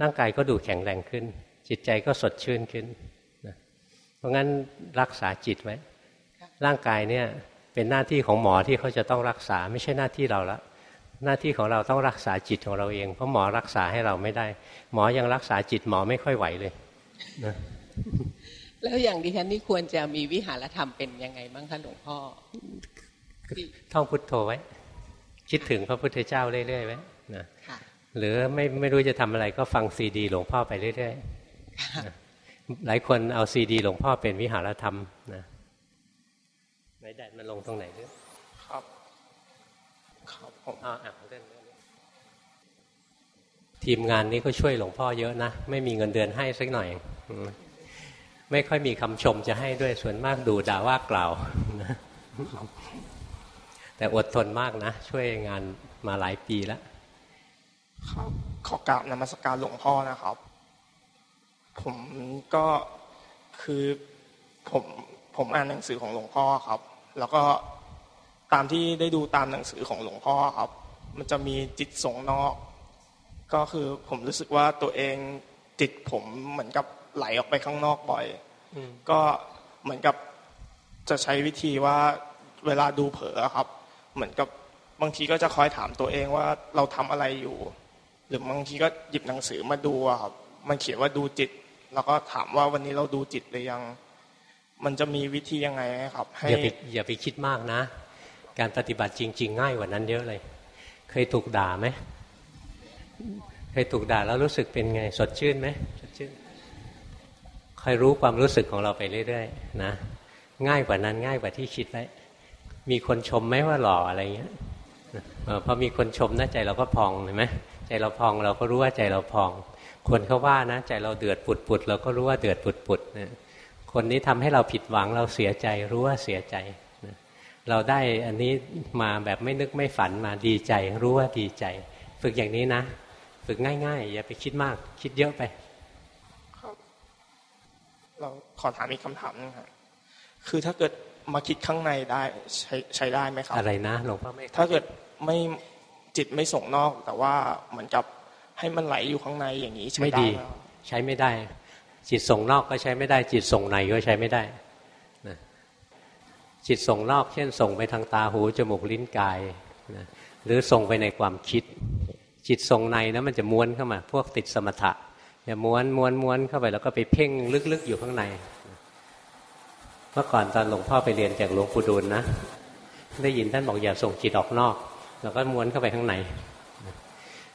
ร่างกายก็ดูแข็งแรงขึ้น จิตใจก็สดชื่นขึ้นนะเพราะงั้นรักษาจิตไว้ร่างกายเนี่ยเป็นหน้าที่ของหมอที่เขาจะต้องรักษาไม่ใช่หน้าที่เราละหน้าที่ของเราต้องรักษาจิตของเราเอง เพราะหมอรักษาให้เราไม่ได้ หมอยังรักษาจิตหมอไม่ค่อยไหวเลยนะ
แล้วอย่างดิฉันนี่ควรจะมีวิหารธรรมเป็นยังไงบ้างคะหลวงพ่อ
ท่องพุทโธไว้ คิดถึงพระพุทธเจ้าเรื่อยๆไว้นะ หรือไม่ไม่รู้จะทำอะไรก็ฟังซีดี หลวงพ่อไปเรื่อยๆ หลายคนเอาซีดี หลวงพ่อเป็นวิหารธรรมนะไหนแดดมันลงตรงไหนด้วย
ครับครับผม
อ่าอ่าเรื่องทีมงานนี้ก็ช่วยหลวงพ่อเยอะนะ ไม่มีเงินเดือนให้สักหน่อย ไม่ค่อยมีคำชมจะให้ด้วยส่วนมากดูด่าว่ากล่าว แต่อดทนมากนะ ช่วยงานมาหลายปีแล้ว
ครับขอกราบนมัสการหลวงพ่อนะครับ ผมก็คือผมผมอ่านหนังสือของหลวงพ่อครับ แล้วก็ตามที่ได้ดูตามหนังสือของหลวงพ่อครับ มันจะมีจิตส่งนอก ก็คือผมรู้สึกว่าตัวเองจิตผมเหมือนกับไหลออกไปข้างนอกบ่อยก็เหมือนกับจะใช้วิธีว่าเวลาดูเผลอครับ เหมือนกับบางทีก็จะคอยถามตัวเองว่าเราทำอะไรอยู่ หรือบางทีก็หยิบหนังสือมาดูครับ มันเขียนว่าดูจิต แล้วก็ถามว่าวันนี้เราดูจิตหรือยัง มันจะมีวิธียังไงครับ
ให้อย่าไปอย่าไปคิดมากนะ การปฏิบัติจริง ๆ ง่ายกว่านั้นเยอะเลย เคยถูกด่าไหมเคยถูกด่าแล้วรู้สึกเป็นไง สดชื่นไหมสดชื่นคอยรู้ความรู้สึกของเราไปเรื่อยๆนะง่ายกว่านั้นง่ายกว่าที่คิดไว้มีคนชมไหมว่าหล่ออะไรเงี้ยพอมีคนชมนะใจเราก็พองเห็นไหม ใจเราพองเราก็รู้ว่าใจเราพอง คนเขาว่านะ ใจเราเดือดปุดปุดเราก็รู้ว่าเดือดปุดปุดนะคนนี้ทำให้เราผิดหวังเราเสียใจรู้ว่าเสียใจนะเราได้อันนี้มาแบบไม่นึกไม่ฝันมาดีใจ รู้ว่าดีใจ ฝึกอย่างนี้นะ ฝึกง่ายๆ อย่าไปคิดมาก คิดเยอะไป
ครับเราขอถามอีกคำถามนึงครับคือถ้าเกิดมาคิดข้างในได้ใช้ใช้ได้ไหมครับ
อะไรนะหลวงพ่อไม่
ถ้าเกิดไม่ จิตไม่ส่งนอก แต่ว่าเหมือนกับให้มันไหลอยู่ข้างในอย่างนี้ใช้ได้
ใช้ไม่ได้ จิตส่งนอกก็ใช้ไม่ได้ จิตส่งในก็ใช้ไม่ได้นะจิตส่งนอก เช่น ส่งไปทางตาหูจมูกลิ้นกายนะหรือส่งไปในความคิด จิตส่งในนะมันจะม้วนเข้ามา พวกติดสมถะจะม้วนม้วนม้วนเข้าไปแล้วก็ไปเพ่งลึกๆอยู่ข้างใน เมื่อก่อนตอนหลวงพ่อไปเรียนจากหลวงปู่ดูลนะได้ยินท่านบอกอย่าส่งจิตออกนอก แล้วก็ม้วนเข้าไปข้างใน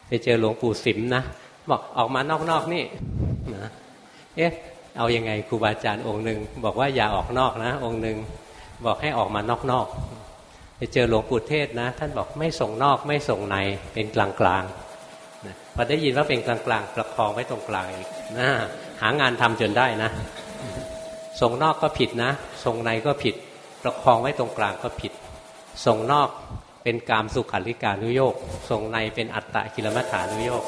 ไปเจอหลวงปู่สิมนะบอกออกมานอกๆนี่นะเอ๊ะเอาอยัางไงครูบาอาจารย์องค์หนึ่งบอกว่าอย่าออกนอกนะ องค์หนึ่งบอกให้ออกมานอกๆไปเจอหลวงปู่เทศนะ ท่านบอกไม่ส่งนอกไม่ส่งในเป็นกลางๆนะพอได้ยินว่าเป็นกลางๆประคองไว้ตรงกลางอีกนะหางานทำจนได้นะ ส่งนอกก็ผิดนะ ส่งในก็ผิด ประคองไว้ตรงกลางก็ผิด ส่งนอก เป็นกามสุขัลิกานุโยกส่งในเป็นอัตตะกิลมัฐานุโยก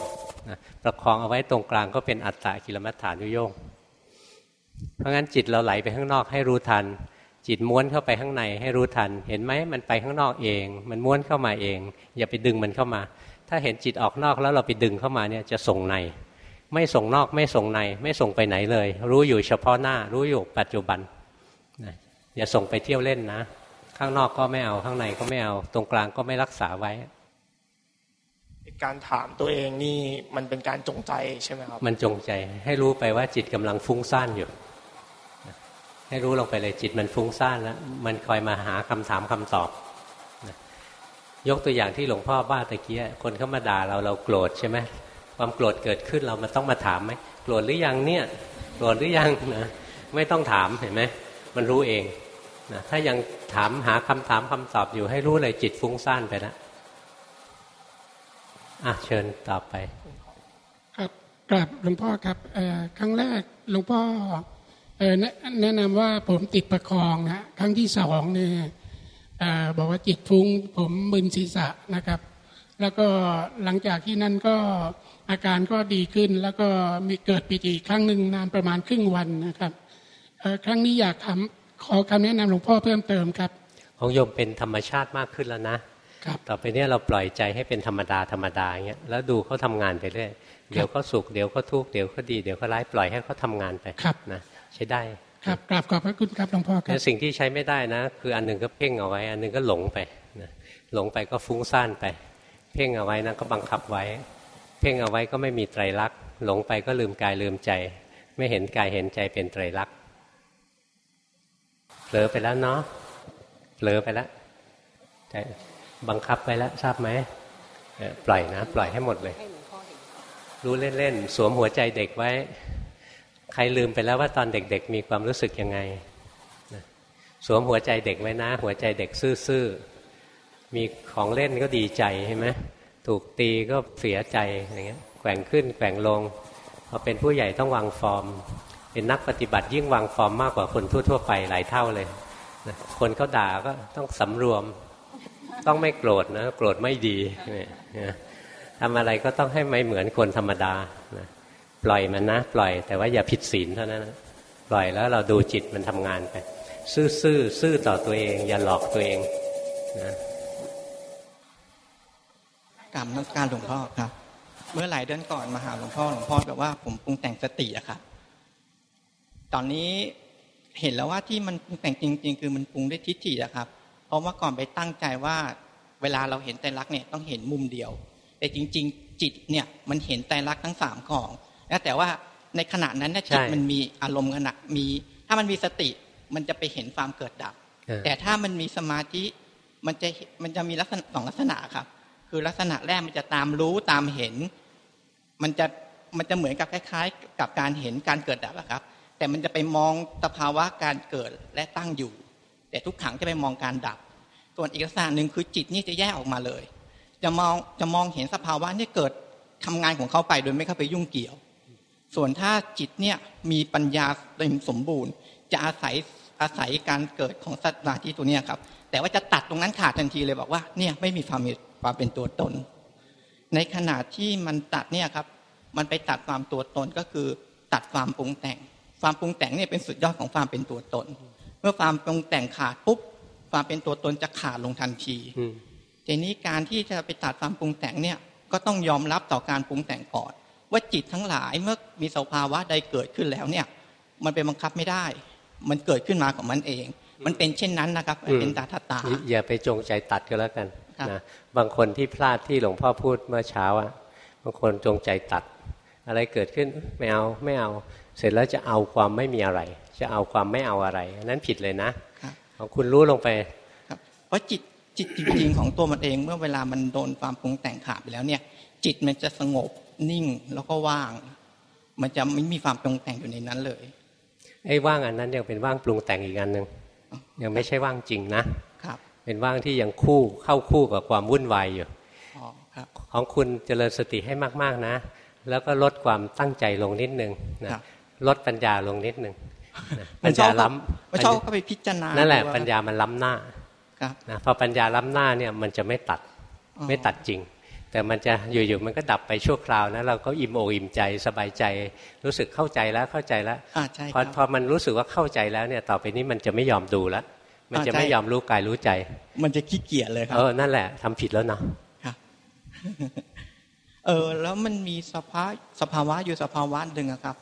นะประคองเอาไว้ตรงกลางก็เป็นอัตตะกิลมัฐานุโยกเพราะงั้นจิตเราไหลไปข้างนอกให้รู้ทัน จิตม้วนเข้าไปข้างในให้รู้ทัน เห็นไหมมันไปข้างนอกเอง มันม้วนเข้ามาเอง อย่าไปดึงมันเข้ามา ถ้าเห็นจิตออกนอกแล้วเราไปดึงเข้ามาเนี่ยจะส่งใน ไม่ส่งนอกไม่ส่งใน ไม่ส่งไปไหนเลย รู้อยู่เฉพาะหน้า รู้อยู่ปัจจุบันนะอย่าส่งไปเที่ยวเล่นนะ ข้างนอกก็ไม่เอาข้างในก็ไม่เอา ตรงกลางก็ไม่รักษาไว้
การถามตัวเองนี่มันเป็นการจงใจใช่ไหมครับ
มันจงใจให้รู้ไปว่าจิตกำลังฟุ้งซ่านอยู่ ให้รู้ลงไปเลยจิตมันฟุ้งซ่านแล้วมันคอยมาหาคำถามคำตอบ ยกตัวอย่างที่หลวงพ่อบ้าตะเกียคนเข้ามาด่าเราเราโกรธใช่ไหมความโกรธเกิดขึ้นเรามันต้องมาถามไหมโกรธหรือยังเนี่ยโกรธหรือยังนะไม่ต้องถามเห็นไหมมันรู้เอง นะถ้ายังถามหาคำถามคำตอบอยู่ให้รู้เลยจิตฟุ้งซ่านไปแล้วอะเชิญต่อไป
ครับกราบหลวงพ่อครับครั้งแรกหลวงพ่อแนะนำว่าผมติดประคองนะครั้งที่สองเนี่ยบอกว่าจิตฟุ้งผมมึนศีรษะนะครับ แล้วก็หลังจากที่นั่นก็อาการก็ดีขึ้น แล้วก็มีเกิดปีติครั้งหนึ่งนานประมาณครึ่งวันนะครับครั้งนี้อยากทำ ขอคำแนะนำหลวงพ่อเพิ่มเติมครับ
ของโยมเป็นธรรมชาติมากขึ้นแล้วนะครับต่อไปนี้เราปล่อยใจให้เป็นธรรมดาธรรมดาอย่างเงี้ยแล้วดูเขาทางานไปเรื่อยเดี๋ยวเขาสุขเดี๋ยวเขาทุกข์เดี๋ยวเขาดีเดี๋ยวเขาร้ายปล่อยให้เขาทางานไป
ครับ
นะใช้ได้
ครับกราบขอบพระคุณครับหลวงพ่อครับ
สิ่งที่ใช้ไม่ได้นะ คืออันหนึ่งก็เพ่งเอาไว้ อันหนึ่งก็หลงไปนะหลงไปก็ฟุ้งซ่านไป เพ่งเอาไว้นะก็บังคับไว้ เพ่งเอาไว้ก็ไม่มีไตรลักษณ์หลงไปก็ลืมกายลืมใจ ไม่เห็นกายเห็นใจเป็นไตรลักษณ์ เผลอไปแล้วเนาะเผลอไปแล้วใจบังคับไปแล้วทราบไหมปล่อยนะ ปล่อยให้หมดเลย รู้เล่นๆสวมหัวใจเด็กไว้ ใครลืมไปแล้วว่าตอนเด็ก ๆ มีความรู้สึกยังไงสวมหัวใจเด็กไว้นะ หัวใจเด็กซื่อๆมีของเล่นก็ดีใจใช่ไหมถูกตีก็เสียใจอย่างเงี้ยแกว่งขึ้นแกว่งลงพอเป็นผู้ใหญ่ต้องวางฟอร์ม เป็นนักปฏิบัติยิ่งวางฟอร์มมากกว่าคนทั่ว ๆ ไปหลายเท่าเลยคนเขาด่าก็ต้องสำรวม ต้องไม่โกรธนะโกรธไม่ดีทำอะไรก็ต้องให้ไม่เหมือนคนธรรมดาปล่อยมันนะ ปล่อยแต่ว่าอย่าผิดศีลเท่านั้นนะปล่อยแล้วเราดูจิตมันทำงานไปซื่อซื่อซื่อต่อตัวเอง อย่าหลอกตัวเองนะ
กรรมนักการหลวงพ่อครับ เมื่อหลายเดือนก่อนมาหาหลวงพ่อหลวงพ่อแบบว่าผมปรุงแต่งสติอะครับ ตอนนี้เห็นแล้วว่าที่มันปรุงแต่งจริง ๆ คือมันปรุงได้ทิฏฐิอะครับ เพราะว่าก่อนไปตั้งใจว่าเวลาเราเห็นแต่รักเนี่ยต้องเห็นมุมเดียว แต่จริง ๆ จิตเนี่ยมันเห็นแต่รักทั้งสามของแต่ว่าในขณะนั้นเนี่ยจิตมันมีอารมณ์ขณะมี ถ้ามันมีสติมันจะไปเห็นความเกิดดับ แต่ถ้ามันมีสมาธิมันจะมันจะมีลักษณะสองลักษณะครับ คือลักษณะแรกมันจะตามรู้ตามเห็น
มันจะมันจะเหมือนกับคล้าย ๆ กับการเห็นการเกิดดับอะครับ แต่มันจะไปมองสภาวะการเกิดและตั้งอยู่ แต่ทุกขังจะไปมองการดับ ส่วนอีกลักษณะหนึ่งคือจิตนี่จะแยกออกมาเลย จะมองจะมองเห็นสภาวะที่เกิดทำงานของเขาไปโดยไม่เข้าไปยุ่งเกี่ยว ส่วนถ้าจิตเนี่ยมีปัญญาเต็มสมบูรณ์ จะอาศัยอาศัยการเกิดของสัตมาธิตัวนี้ครับ แต่ว่าจะตัดตรงนั้นขาดทันทีเลยบอกว่าเนี่ยไม่มีความมีความเป็นตัวตน ในขณะที่มันตัดเนี่ยครับ มันไปตัดความตัวตนก็คือตัดความปรุงแต่ง ความปรุงแต่งเนี่ยเป็นสุดยอดของความเป็นตัวตน เมื่อความปรุงแต่งขาดปุ๊บความเป็นตัวตนจะขาดลงทันทีทีนี้การที่จะไปตัดความปรุงแต่งเนี่ยก็ต้องยอมรับต่อการปรุงแต่งก่อนว่าจิตทั้งหลายเมื่อมีสภาวะใดเกิดขึ้นแล้วเนี่ย มันเป็นบังคับไม่ได้ มันเกิดขึ้นมาของมันเอง มันเป็นเช่นนั้นนะครับเป็นตาตาตา
อย่าไปจงใจตัดก็แล้วกันนะบางคนที่พลาดที่หลวงพ่อพูดเมื่อเช้าอะบางคนจงใจตัด อะไรเกิดขึ้นไม่เอาไม่เอา เสร็จแล้วจะเอาความไม่มีอะไร จะเอาความไม่เอาอะไร นั้นผิดเลยนะของคุณรู้ลงไป
เพราะจิตจิตจริงๆของตัวมันเอง เมื่อเวลามันโดนความปรุงแต่งขาดไปแล้วเนี่ย จิตมันจะสงบนิ่งแล้วก็ว่าง มันจะไม่มีความปรุงแต่งอยู่ในนั้นเลย
ไอ้ว่างอันนั้นยังเป็นว่างปรุงแต่งอีกอันหนึ่งยังไม่ใช่ว่างจริงนะครับเป็นว่างที่ยังคู่เข้าคู่กับความวุ่นวายอยู่ของคุณเจริญสติให้มากๆนะ แล้วก็ลดความตั้งใจลงนิดนึงนะ ลดปัญญาลงนิดนึงปัญญาล้ำ
ไม่ชอบก็ไปพิจารณา
นั่นแหละปัญญามันล้ำหน้านะพอปัญญาล้ำหน้าเนี่ยมันจะไม่ตัดไม่ตัดจริง แต่มันจะอยู่ๆมันก็ดับไปชั่วคราวนะเราก็อิ่มอกอิ่มใจสบายใจรู้สึกเข้าใจแล้วเข้าใจแล้วพอพอมันรู้สึกว่าเข้าใจแล้วเนี่ยต่อไปนี้มันจะไม่ยอมดูแล้วมันจะไม่ยอมรู้กายรู้ใจ
มันจะขี้เกียจเลยครั
บเออนั่นแหละทำผิดแล้วเนาะ
เออแล้วมันมีสภาสภาวะอยู่สภาวะหนึ่งครับ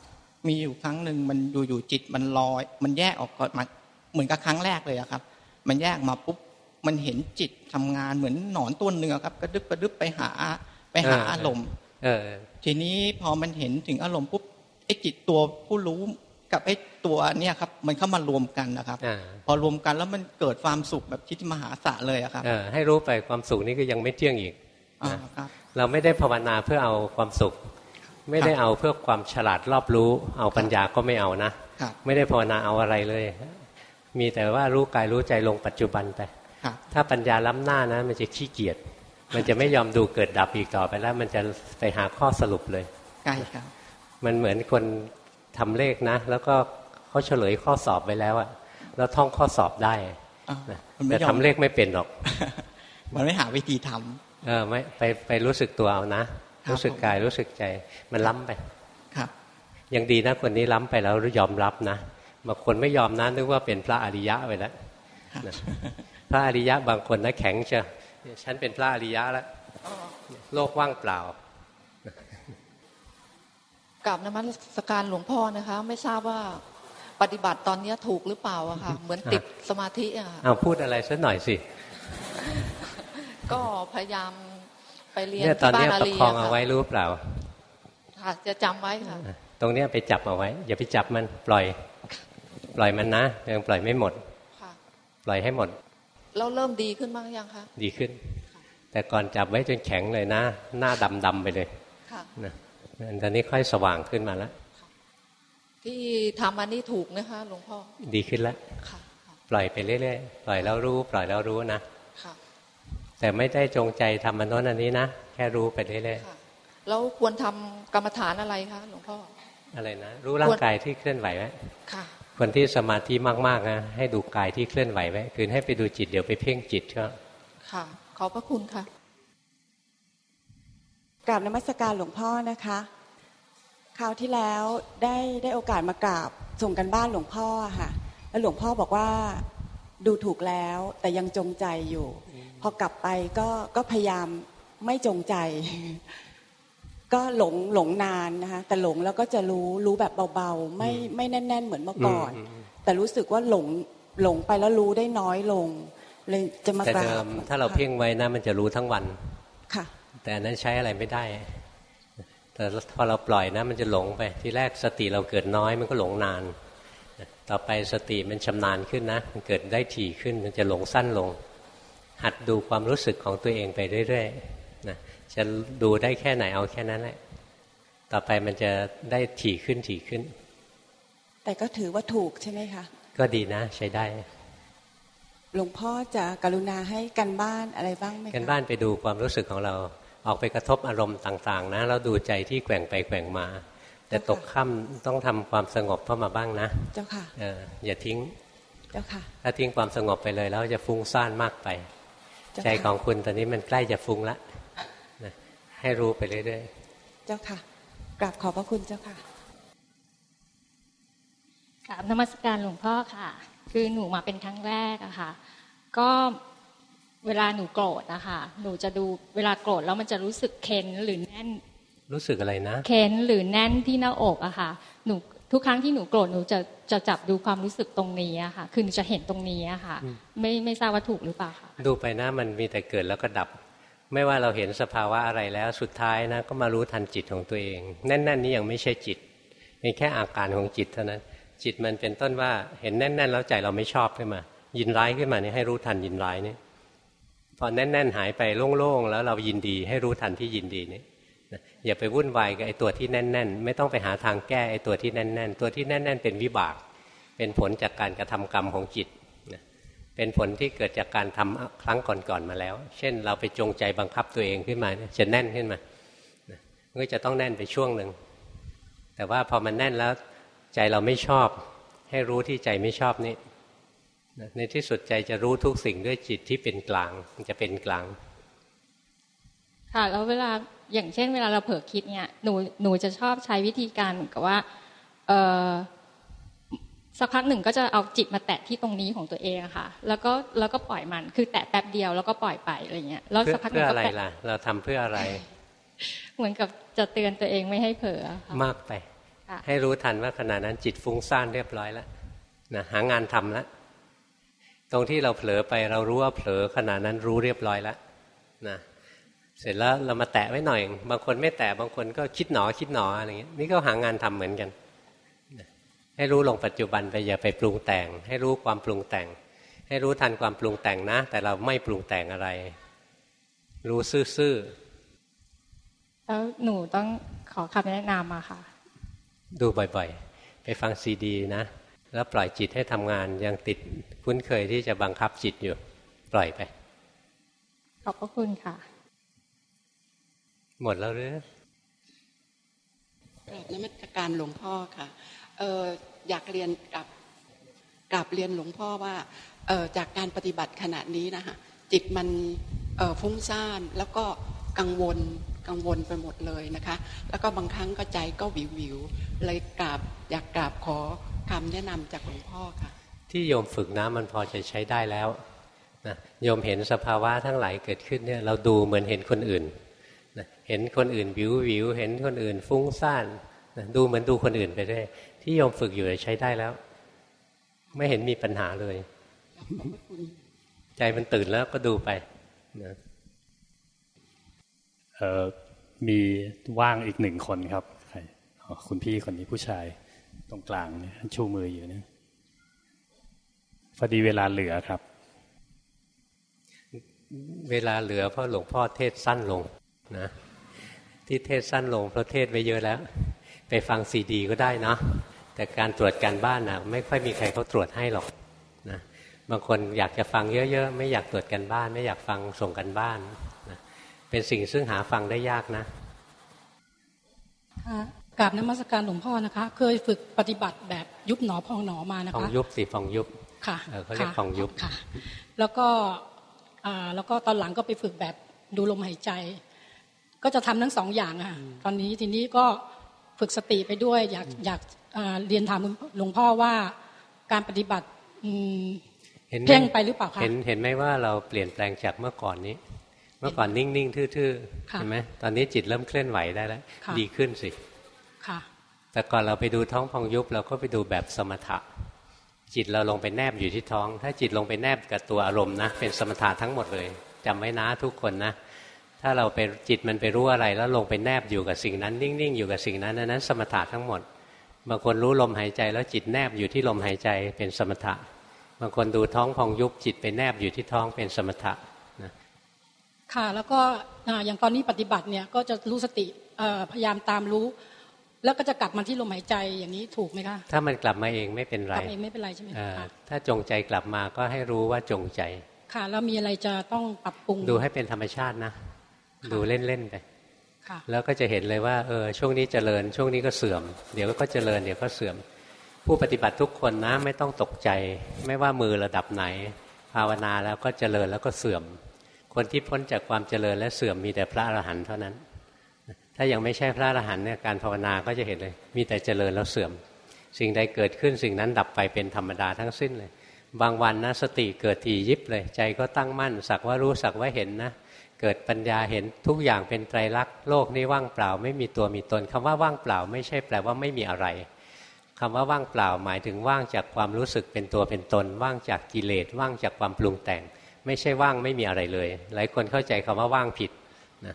มีอยู่ครั้งหนึ่งมันอยู่อยู่จิตมันลอย มันแยกออกก่อนมาเหมือนกับครั้งแรกเลยครับ มันแยกมาปุ๊บมันเห็นจิตทำงานเหมือนหนอนตัวเนื้อครับ กระดึบกระดึบไปหาไปหาอารมณ์ทีนี้พอมันเห็นถึงอารมณ์ปุ๊บไอ้จิตตัวผู้รู้กับไอ้ตัวเนี่ยครับ มันเข้ามารวมกันนะครับพอรวมกันแล้วมันเกิดความสุขแบบที่มหาศาลเลยครับ
ให้รู้ไปความสุขนี้ก็ยังไม่เที่ยงอีกเราไม่ได้ภาวนาเพื่อเอาความสุข ไม่ได้เอาเพื่อความฉลาดรอบรู้ เอาปัญญาก็ไม่เอานะ ไม่ได้ภาวนาเอาอะไรเลย มีแต่ว่ารู้กายรู้ใจลงปัจจุบันไปถ้าปัญญาล้ำหน้านะ มันจะขี้เกียจมันจะไม่ยอมดูเกิดดับอีกต่อไปแล้ว มันจะไปหาข้อสรุปเลย
ใช่ครับ
มันเหมือนคนทำเลขนะ แล้วก็เขาเฉลยข้อสอบไปแล้วอะแล้วท่องข้อสอบได้แต่ทำเลขไม่เป็นหรอก
มันไม่หาวิธีทำ
เออไม่ไปไปรู้สึกตัวเอานะ รู้สึกกายรู้สึกใจมันล้ำไป
ครับ
ยังดีนะคนนี้ล้ำไปแล้วยอมรับนะบางคนไม่ยอมนะนึกว่าเป็นพระอริยะไปแล้วพระอริยะบางคนนะแข็งเชียฉันเป็นพระอริยะแล้วโลกว่างเปล่า
กับนมัสการหลวงพ่อนะคะ ไม่ทราบว่าปฏิบัติตอนนี้ถูกหรือเปล่าอะค่ะ เหมือนติดสมาธิอะ
เอาพูดอะไรสักหน่อยสิ
ก็พยายาม ไปเรียน
ที่บ้านอาลีประคองเอาไว้รู้เปล่า
ค่ะ จะจำไว้ค่ะ
ตรงนี้ไปจับเอาไว้ อย่าไปจับมันปล่อย ปล่อยมันนะยังปล่อยไม่หมดปล่อยให้หมด
เราเริ่มดีขึ้นบ้างยังคะ
ดีขึ้น แต่ก่อนจับไว้จนแข็งเลยนะ หน้าดำดำไปเลย
ค่ะ
นะตอนนี้ค่อยสว่างขึ้นมาแล้ว
ที่ทำอันนี้ถูกนะคะหลวงพ่อ
ดีขึ้นแล้วปล่อยไปเรื่อยๆ ปล่อยแล้วรู้ ปล่อยแล้วรู้นะ แต่ไม่ได้จงใจทำมันโน้นอันนี้นะ แค่รู้ไปเรื่อย
ๆแล้วควรทำกรรมฐานอะไรคะหลวงพ่อ
อะไรนะรู้ร่างกายที่เคลื่อนไหวไหมคนที่สมาธิมากๆนะให้ดูกายที่เคลื่อนไหวไว้คืนให้ไปดูจิตเดี๋ยวไปเพ่งจิตก็
ค่ะ ขอบพระคุณค่ะ
กราบนมัสการหลวงพ่อนะคะ คราวที่แล้วได้ได้โอกาสมากราบส่งกันบ้านหลวงพ่อค่ะ แล้วหลวงพ่อบอกว่า ดูถูกแล้วแต่ยังจงใจอยู่ พอกลับไปก็ก็พยายามไม่จงใจ ก็หลงหลงนานนะคะแต่หลงแล้วก็จะรู้รู้แบบเบาๆ ไม่ไม่แน่น ๆ เหมือนเมื่อก่อน แต่รู้สึกว่าหลงหลงไปแล้วรู้ได้น้อยลง เลยจะมากราบ
ถ้าเราเพ่งไว้นะมันจะรู้ทั้งวัน
ค่ะ
แต่อันนั้นใช้อะไรไม่ได้ แต่พอเราปล่อยนะ มันจะหลงไปที่แรกสติเราเกิดน้อยมันก็หลงนาน ต่อไปสติมันชำนาญขึ้นนะ มันเกิดได้ถี่ขึ้นมันจะหลงสั้นลง หัดดูความรู้สึกของตัวเองไปเรื่อยๆนะจะดูได้แค่ไหนเอาแค่นั้นแหละต่อไปมันจะได้ถี่ขึ้นถี่ขึ้น
แต่ก็ถือว่าถูกใช่ไหมคะ
ก็ดีนะใช้ได้
หลวงพ่อจะกรุณาให้กันบ้านอะไรบ้างไหมคะ
กันบ้านไปดูความรู้สึกของเรา ออกไปกระทบอารมณ์ต่าง ๆ นะแล้วดูใจที่แกว่งไปแกว่งมา แต่ตกค่ำต้องทำความสงบเข้ามาบ้างนะ
เจ้าค่ะ
เอออย่าทิ้ง
เจ้าค่ะ
ถ้าทิ้งความสงบไปเลยแล้วจะฟุ้งซ่านมากไป
เจ้าค่ะ
ใจของคุณตอนนี้มันใกล้จะฟุ้งละนะให้รู้ไปเรื่อย
เจ้าค่ะ กราบขอบพระคุณเจ้าค่ะ
กราบนมัสการหลวงพ่อค่ะ คือหนูมาเป็นครั้งแรกอะค่ะ ก็เวลาหนูโกรธนะคะ หนูจะดูเวลาโกรธแล้วมันจะรู้สึกเค้นหรือแน่น
ๆ รู้สึกอะไรนะ
เค้นหรือแน่นที่หน้าอกอะค่ะหนูทุกครั้งที่หนูโกรธหนูจะจะจับดูความรู้สึกตรงนี้อะค่ะ คือหนูจะเห็นตรงนี้อะค่ะ ไม่ไม่ทราบว่าถูกหรือเปล่าค่ะ
ดูไปนะมันมีแต่เกิดแล้วก็ดับ ไม่ว่าเราเห็นสภาวะอะไรแล้วสุดท้ายนะก็มารู้ทันจิตของตัวเองแน่นๆนี้ยังไม่ใช่จิตเป็นแค่อาการของจิตเท่านั้น จิตมันเป็นต้นว่าเห็นแน่น ๆ แล้วใจเราไม่ชอบขึ้นมา ยินร้ายขึ้นมานี่ให้รู้ทันยินร้ายนี่พอแน่น ๆ หายไปโล่งๆแล้วเรายินดี ให้รู้ทันที่ยินดีนี่นะ อย่าไปวุ่นวายกับไอ้ตัวที่แน่น ๆ ไม่ต้องไปหาทางแก้ไอ้ตัวที่แน่น ๆ ตัวที่แน่น ๆ เป็นวิบาก เป็นผลจากการกระทำกรรมของจิตเป็นผลที่เกิดจากการทำครั้งก่อนๆมาแล้ว เช่น เราไปจงใจบังคับตัวเองขึ้นมาจะแน่นขึ้นมาก็จะต้องแน่นไปช่วงหนึ่งแต่ว่าพอมันแน่นแล้วใจเราไม่ชอบ ให้รู้ที่ใจไม่ชอบนี่ในที่สุดใจจะรู้ทุกสิ่งด้วยจิตที่เป็นกลางมันจะเป็นกลาง
ค่ะแล้วเวลาอย่างเช่น เวลาเราเผลอคิดเนี่ยหนูหนูจะชอบใช้วิธีการเหมือนกับว่าเออสักพักหนึ่งก็จะเอาจิตมาแตะที่ตรงนี้ของตัวเองอะค่ะ แล้วก็แล้วก็ปล่อยมันคือแตะแป๊บเดียวแล้วก็ปล่อยไปอะไรเงี้ยแล้ว
เพื่อ
สักพักห
เพื่
นึ่
อง
ก็
อะไร
แตะ
ล่ะ เราทำเพื่ออะไร
เหมือนกับจะเตือนตัวเองไม่ให้เผลอค่ะ
มากไป
ค่ะ
ให้รู้ทันว่าขณะนั้นจิตฟุ้งซ่านเรียบร้อยแล้วนะหางานทำแล้วตรงที่เราเผลอไปเรารู้ว่าเผลอขณะนั้นรู้เรียบร้อยแล้วนะ เสร็จแล้วเรามาแตะไว้หน่อย บางคนไม่แตะบางคนก็คิดหนอคิดหนออะไรเงี้ยนี่ก็หางานทำเหมือนกันนะให้รู้ลงปัจจุบันไปอย่าไปปรุงแต่ง ให้รู้ความปรุงแต่ง ให้รู้ทันความปรุงแต่งนะ แต่เราไม่ปรุงแต่งอะไร รู้ซื่อๆ
แล้วหนูต้องขอคำแนะนำมาค่ะ
ดูบ่อยๆ ไปฟังซีดีนะ แล้วปล่อยจิตให้ทำงานยังติดคุ้นเคยที่จะบังคับจิตอยู่ ปล่อยไป
ขอบพระคุณค่ะ
หมดแล้วหรือ
กราบนมัสการหลวงพ่อค่ะเอออยากเรียนกับกราบเรียนหลวงพ่อว่าเออจากการปฏิบัติขณะนี้นะคะจิตมันเออฟุ้งซ่านแล้วก็กังวลกังวลไปหมดเลยนะคะ แล้วก็บางครั้งก็ใจก็วิววิวๆเลยกราบอยากกราบขอคำแนะนำจากหลวงพ่อค่ะ
ที่โยมฝึกนะมันพอจะใช้ได้แล้วนะโยมเห็นสภาวะทั้งหลายเกิดขึ้นเนี่ยเราดูเหมือนเห็นคนอื่นนะ เห็นคนอื่นวิววิวเห็นคนอื่นฟุ้งซ่านนะดูเหมือนดูคนอื่นไปได้ ที่โยมฝึกอยู่ใช้ได้แล้ว ไม่เห็นมีปัญหาเลย ใจมันตื่นแล้วก็ดูไปนะ
เอ่อมีว่างอีกหนึ่งคนครับใครอ๋อคุณพี่คนนี้ผู้ชายตรงกลางเนี่ยชูมืออยู่นะพอดีเวลาเหลือครับ
เวลาเหลือเพราะหลวงพ่อเทศสั้นลง นะที่เทศสั้นลงเพราะเทศไว้เยอะแล้ว ไปฟังซีดีก็ได้เนาะแต่การตรวจการบ้านนะไม่ค่อยมีใครเขาตรวจให้หรอกนะบางคนอยากจะฟังเยอะๆ ไม่อยากตรวจกันบ้าน ไม่อยากฟังส่งกันบ้านนะเป็นสิ่งซึ่งหาฟังได้ยากนะ
ค่ะกราบนมัสการหลวงพ่อนะคะ เคยฝึกปฏิบัติแบบยุบหนอพองหนอมานะ
ฟอง
คะ
ยุบสิฟองยุบ
ค่ะ
เออเขาเรียก
ค่ะ
ฟองยุบ
ค่ะ แล้วก็อ่าแล้วก็ตอนหลังก็ไปฝึกแบบดูลมหายใจ ก็จะทำทั้งสองอย่างอะค่ะตอนนี้ทีนี้ก็ฝึกสติไปด้วย อยากอยากอ่าเรียนถามหลวงพ่อว่าการปฏิบัติอืม
เห็นหม
เพ่งไปหรือเปล่าคะ
เห็นเห็นไหมว่าเราเปลี่ยนแปลงจากเมื่อก่อนนี้ เมื่อก่อนนิ่ง ๆ ทื่อๆ
ค่ะ
เห็นไหมตอนนี้จิตเริ่มเคลื่อนไหวได้แล้ว
ค่ะ
ดีขึ้นสิ
ค่ะ
แต่ก่อนเราไปดูท้องพองยุบเราก็ไปดูแบบสมถะ จิตเราลงไปแนบอยู่ที่ท้อง ถ้าจิตลงไปแนบกับตัวอารมณ์นะเป็นสมถะทั้งหมดเลยจำไว้นะทุกคนนะ ถ้าเราไปจิตมันไปรู้อะไร แล้วลงไปแนบอยู่กับสิ่งนั้น นิ่งๆอยู่กับสิ่งนั้นอันนั้น สมถะทั้งหมดบางคนรู้ลมหายใจแล้วจิตแนบอยู่ที่ลมหายใจเป็นสมถะบางคนดูท้องพองยุบจิตไปแนบอยู่ที่ท้องเป็นสมถะนะ
ค่ะแล้วก็อ่าอย่างตอนนี้ปฏิบัติเนี่ยก็จะรู้สติเอ่อพยายามตามรู้ แล้วก็จะกลับมาที่ลมหายใจอย่างนี้ถูกไหมคะ
ถ้ามันกลับมาเองไม่เป็นไร
กลับเองไม่เป็นไรใช่ไหมคะ
ถ้าจงใจกลับมาก็ให้รู้ว่าจงใจ
ค่ะแล้วมีอะไรจะต้องปรับปรุง
ดูให้เป็นธรรมชาตินะ ดูเล่นๆไป
ค่ะ
แล้วก็จะเห็นเลยว่าเออช่วงนี้เจริญ ช่วงนี้ก็เสื่อม เดี๋ยวก็เจริญเดี๋ยวก็เสื่อม ผู้ปฏิบัติทุกคนนะไม่ต้องตกใจ ไม่ว่ามือระดับไหน ภาวนาแล้วก็เจริญแล้วก็เสื่อม คนที่พ้นจากความเจริญและเสื่อมมีแต่พระอรหันต์เท่านั้น ถ้ายังไม่ใช่พระอรหันต์เนี่ยการภาวนาก็จะเห็นเลย มีแต่เจริญแล้วเสื่อม สิ่งใดเกิดขึ้นสิ่งนั้นดับไปเป็นธรรมดาทั้งสิ้นเลย บางวันนะสติเกิดทียิบเลย ใจก็ตั้งมั่น สักว่ารู้สักว่าเห็นนะ เกิดปัญญาเห็นทุกอย่างเป็นไตรลักษณ์โลกนี้ว่างเปล่า ไม่มีตัวมีตนคำว่าว่างเปล่า ไม่ใช่แปลว่าไม่มีอะไรคำว่าว่างเปล่าหมายถึงว่างจากความรู้สึกเป็นตัวเป็นตน ว่างจากกิเลสว่างจากความปรุงแต่ง ไม่ใช่ว่างไม่มีอะไรเลย หลายคนเข้าใจคำว่าว่างผิดนะ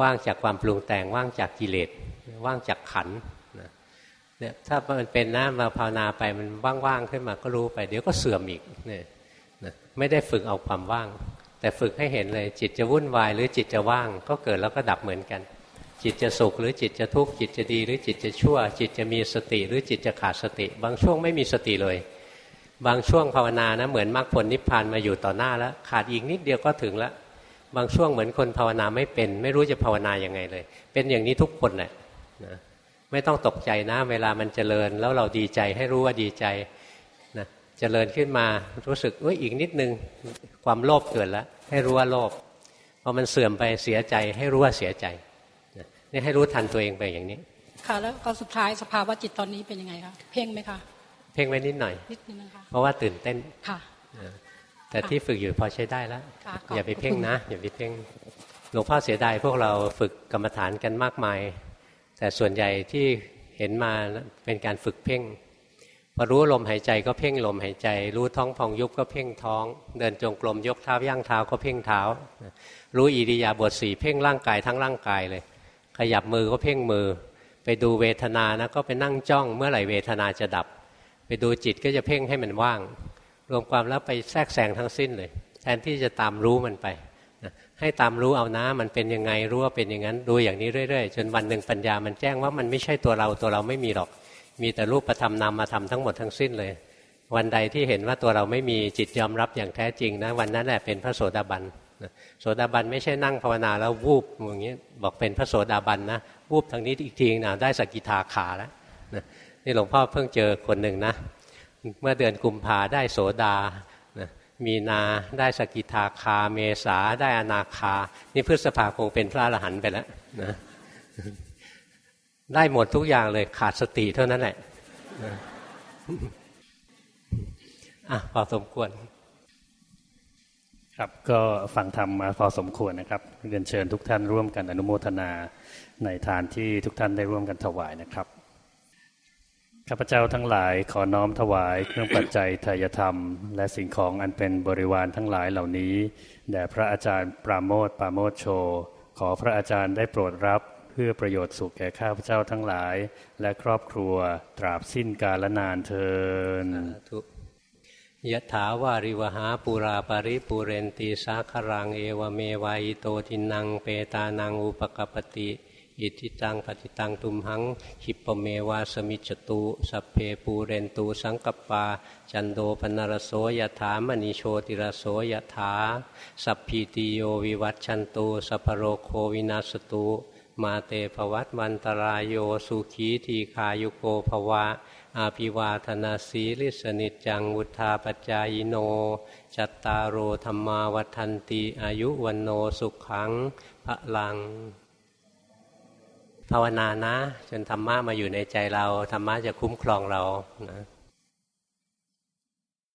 ว่างจากความปรุงแต่ง ว่างจากกิเลสว่างจากขันนะเนี่ยถ้ามันเป็นนะมาภาวนาไปมันว่างๆขึ้นมาก็รู้ไป เดี๋ยวก็เสื่อมอีกเนี่ยนะไม่ได้ฝึกเอาความว่าง แต่ฝึกให้เห็นเลยจิตจะวุ่นวายหรือจิตจะว่าง ก็เกิดแล้วก็ดับเหมือนกัน จิตจะสุขหรือจิตจะทุกข์จิตจะดี หรือจิตจะชั่ว จิตจะมีสติหรือจิตจะขาดสติ บางช่วงไม่มีสติเลย บางช่วงภาวนานะเหมือนมรรคผลนิพพานมาอยู่ต่อหน้าแล้วขาดอีกนิดเดียวก็ถึงแล้วบางช่วงเหมือนคนภาวนาไม่เป็น ไม่รู้จะภาวนายังไงเลย เป็นอย่างนี้ทุกคนแหละนะไม่ต้องตกใจนะเวลามันเจริญ แล้วเราดีใจให้รู้ว่าดีใจ เจริญขึ้นมารู้สึกเอ้ยอีกนิดนึงความโลภเกิดแล้ว ให้รู้ว่าโลภพอมันเสื่อมไปเสียใจให้รู้ว่าเสียใจนี่ให้รู้ทันตัวเองไปอย่างนี้
ค่ะแล้วก็สุดท้ายสภาวะจิตตอนนี้เป็นยังไงคะเพ่งไหมคะ
เพ่งไว้นิดหน่อย
นิดนึงนะคะ
เพราะว่าตื่นเต้น
ค่ะ
แต่ที่ฝึกอยู่พอใช้ได้แล้ว
ค่ะ
อย่าไปเพ่งนะ อย่าไปเพ่งหลวงพ่อเสียดายพวกเราฝึกกรรมฐานกันมากมาย แต่ส่วนใหญ่ที่เห็นมาเป็นการฝึกเพ่ง พอรู้ลมหายใจก็เพ่งลมหายใจ รู้ท้องพองยุบก็เพ่งท้อง เดินจงกรมยกเท้าย่างเท้าก็เพ่งเท้า รู้อิริยาบถสี่เพ่งร่างกายทั้งร่างกายเลย ขยับมือก็เพ่งมือ ไปดูเวทนานะก็ไปนั่งจ้องเมื่อไหร่เวทนาจะดับ ไปดูจิตก็จะเพ่งให้มันว่าง รวมความแล้วไปแทรกแซงทั้งสิ้นเลย แทนที่จะตามรู้มันไปให้ตามรู้เอานะ มันเป็นยังไงรู้ว่าเป็นอย่างนั้นดูอย่างนี้เรื่อยๆ จนวันหนึ่งปัญญามันแจ้งว่ามันไม่ใช่ตัวเราตัวเราไม่มีหรอก มีแต่รูปธรรมนามาทำทั้งหมดทั้งสิ้นเลย วันใดที่เห็นว่าตัวเราไม่มีจิตยอมรับอย่างแท้จริงนะวันนั้นแหละเป็นพระโสดาบันโสดาบันไม่ใช่นั่งภาวนาแล้ววูบอย่างนี้บอกเป็นพระโสดาบันนะวูบทางนี้อีกทีนะได้สกิทาขาแล้วนี่หลวงพ่อเพิ่งเจอคนหนึ่งนะ เมื่อเดือนกุมภาได้โสดามีนาได้สกิทาคา เมษาได้อนาคา นี่พฤษภาคงเป็นพระอรหันต์ไปแล้วนะ ได้หมดทุกอย่างเลยขาดสติเท่านั้นแหละอะพอสมควร
ครับก็ฟังธรรมมาพอสมควรนะครับเรียนเชิญทุกท่านร่วมกันอนุโมทนาในทานที่ทุกท่านได้ร่วมกันถวายนะครับข้าพเจ้าทั้งหลายขอน้อมถวายเครื่องปัจจัยทายธรรม และสิ่งของอันเป็นบริวารทั้งหลายเหล่านี้แด่พระอาจารย์ปราโมทปราโมทโช ขอพระอาจารย์ได้โปรดรับ เพื่อประโยชน์สุขแก่ข้าพเจ้าทั้งหลาย และครอบครัวตราบสิ้นกาลนานเทิน
ยะถาวาริวหาปุราปริปุเรนตีสาครังเอวเมวายโตทินังเปตานังอุปกปติอิทิตังปฏิตังตุมหังขิปเมวาสมิจตุสัพเพปูเรนตูสังกปา จันโดปนรโสยถามณีโชติรโสยถา สัพพีติโยวิวัตชันตูสัพโรโควินาสตุ มาเตภวัตวันตรายโยสุขีทีคายุโกภวะ อาภิวาธนาสีลิสนิจังวุธาปจายโน จัตตารโอธรรมาวัฒนติอายุวันโนสุขังพระลัง ภาวนานะ จนธรรมะมาอยู่ในใจเรา ธรรมะจะคุ้มครองเรานะ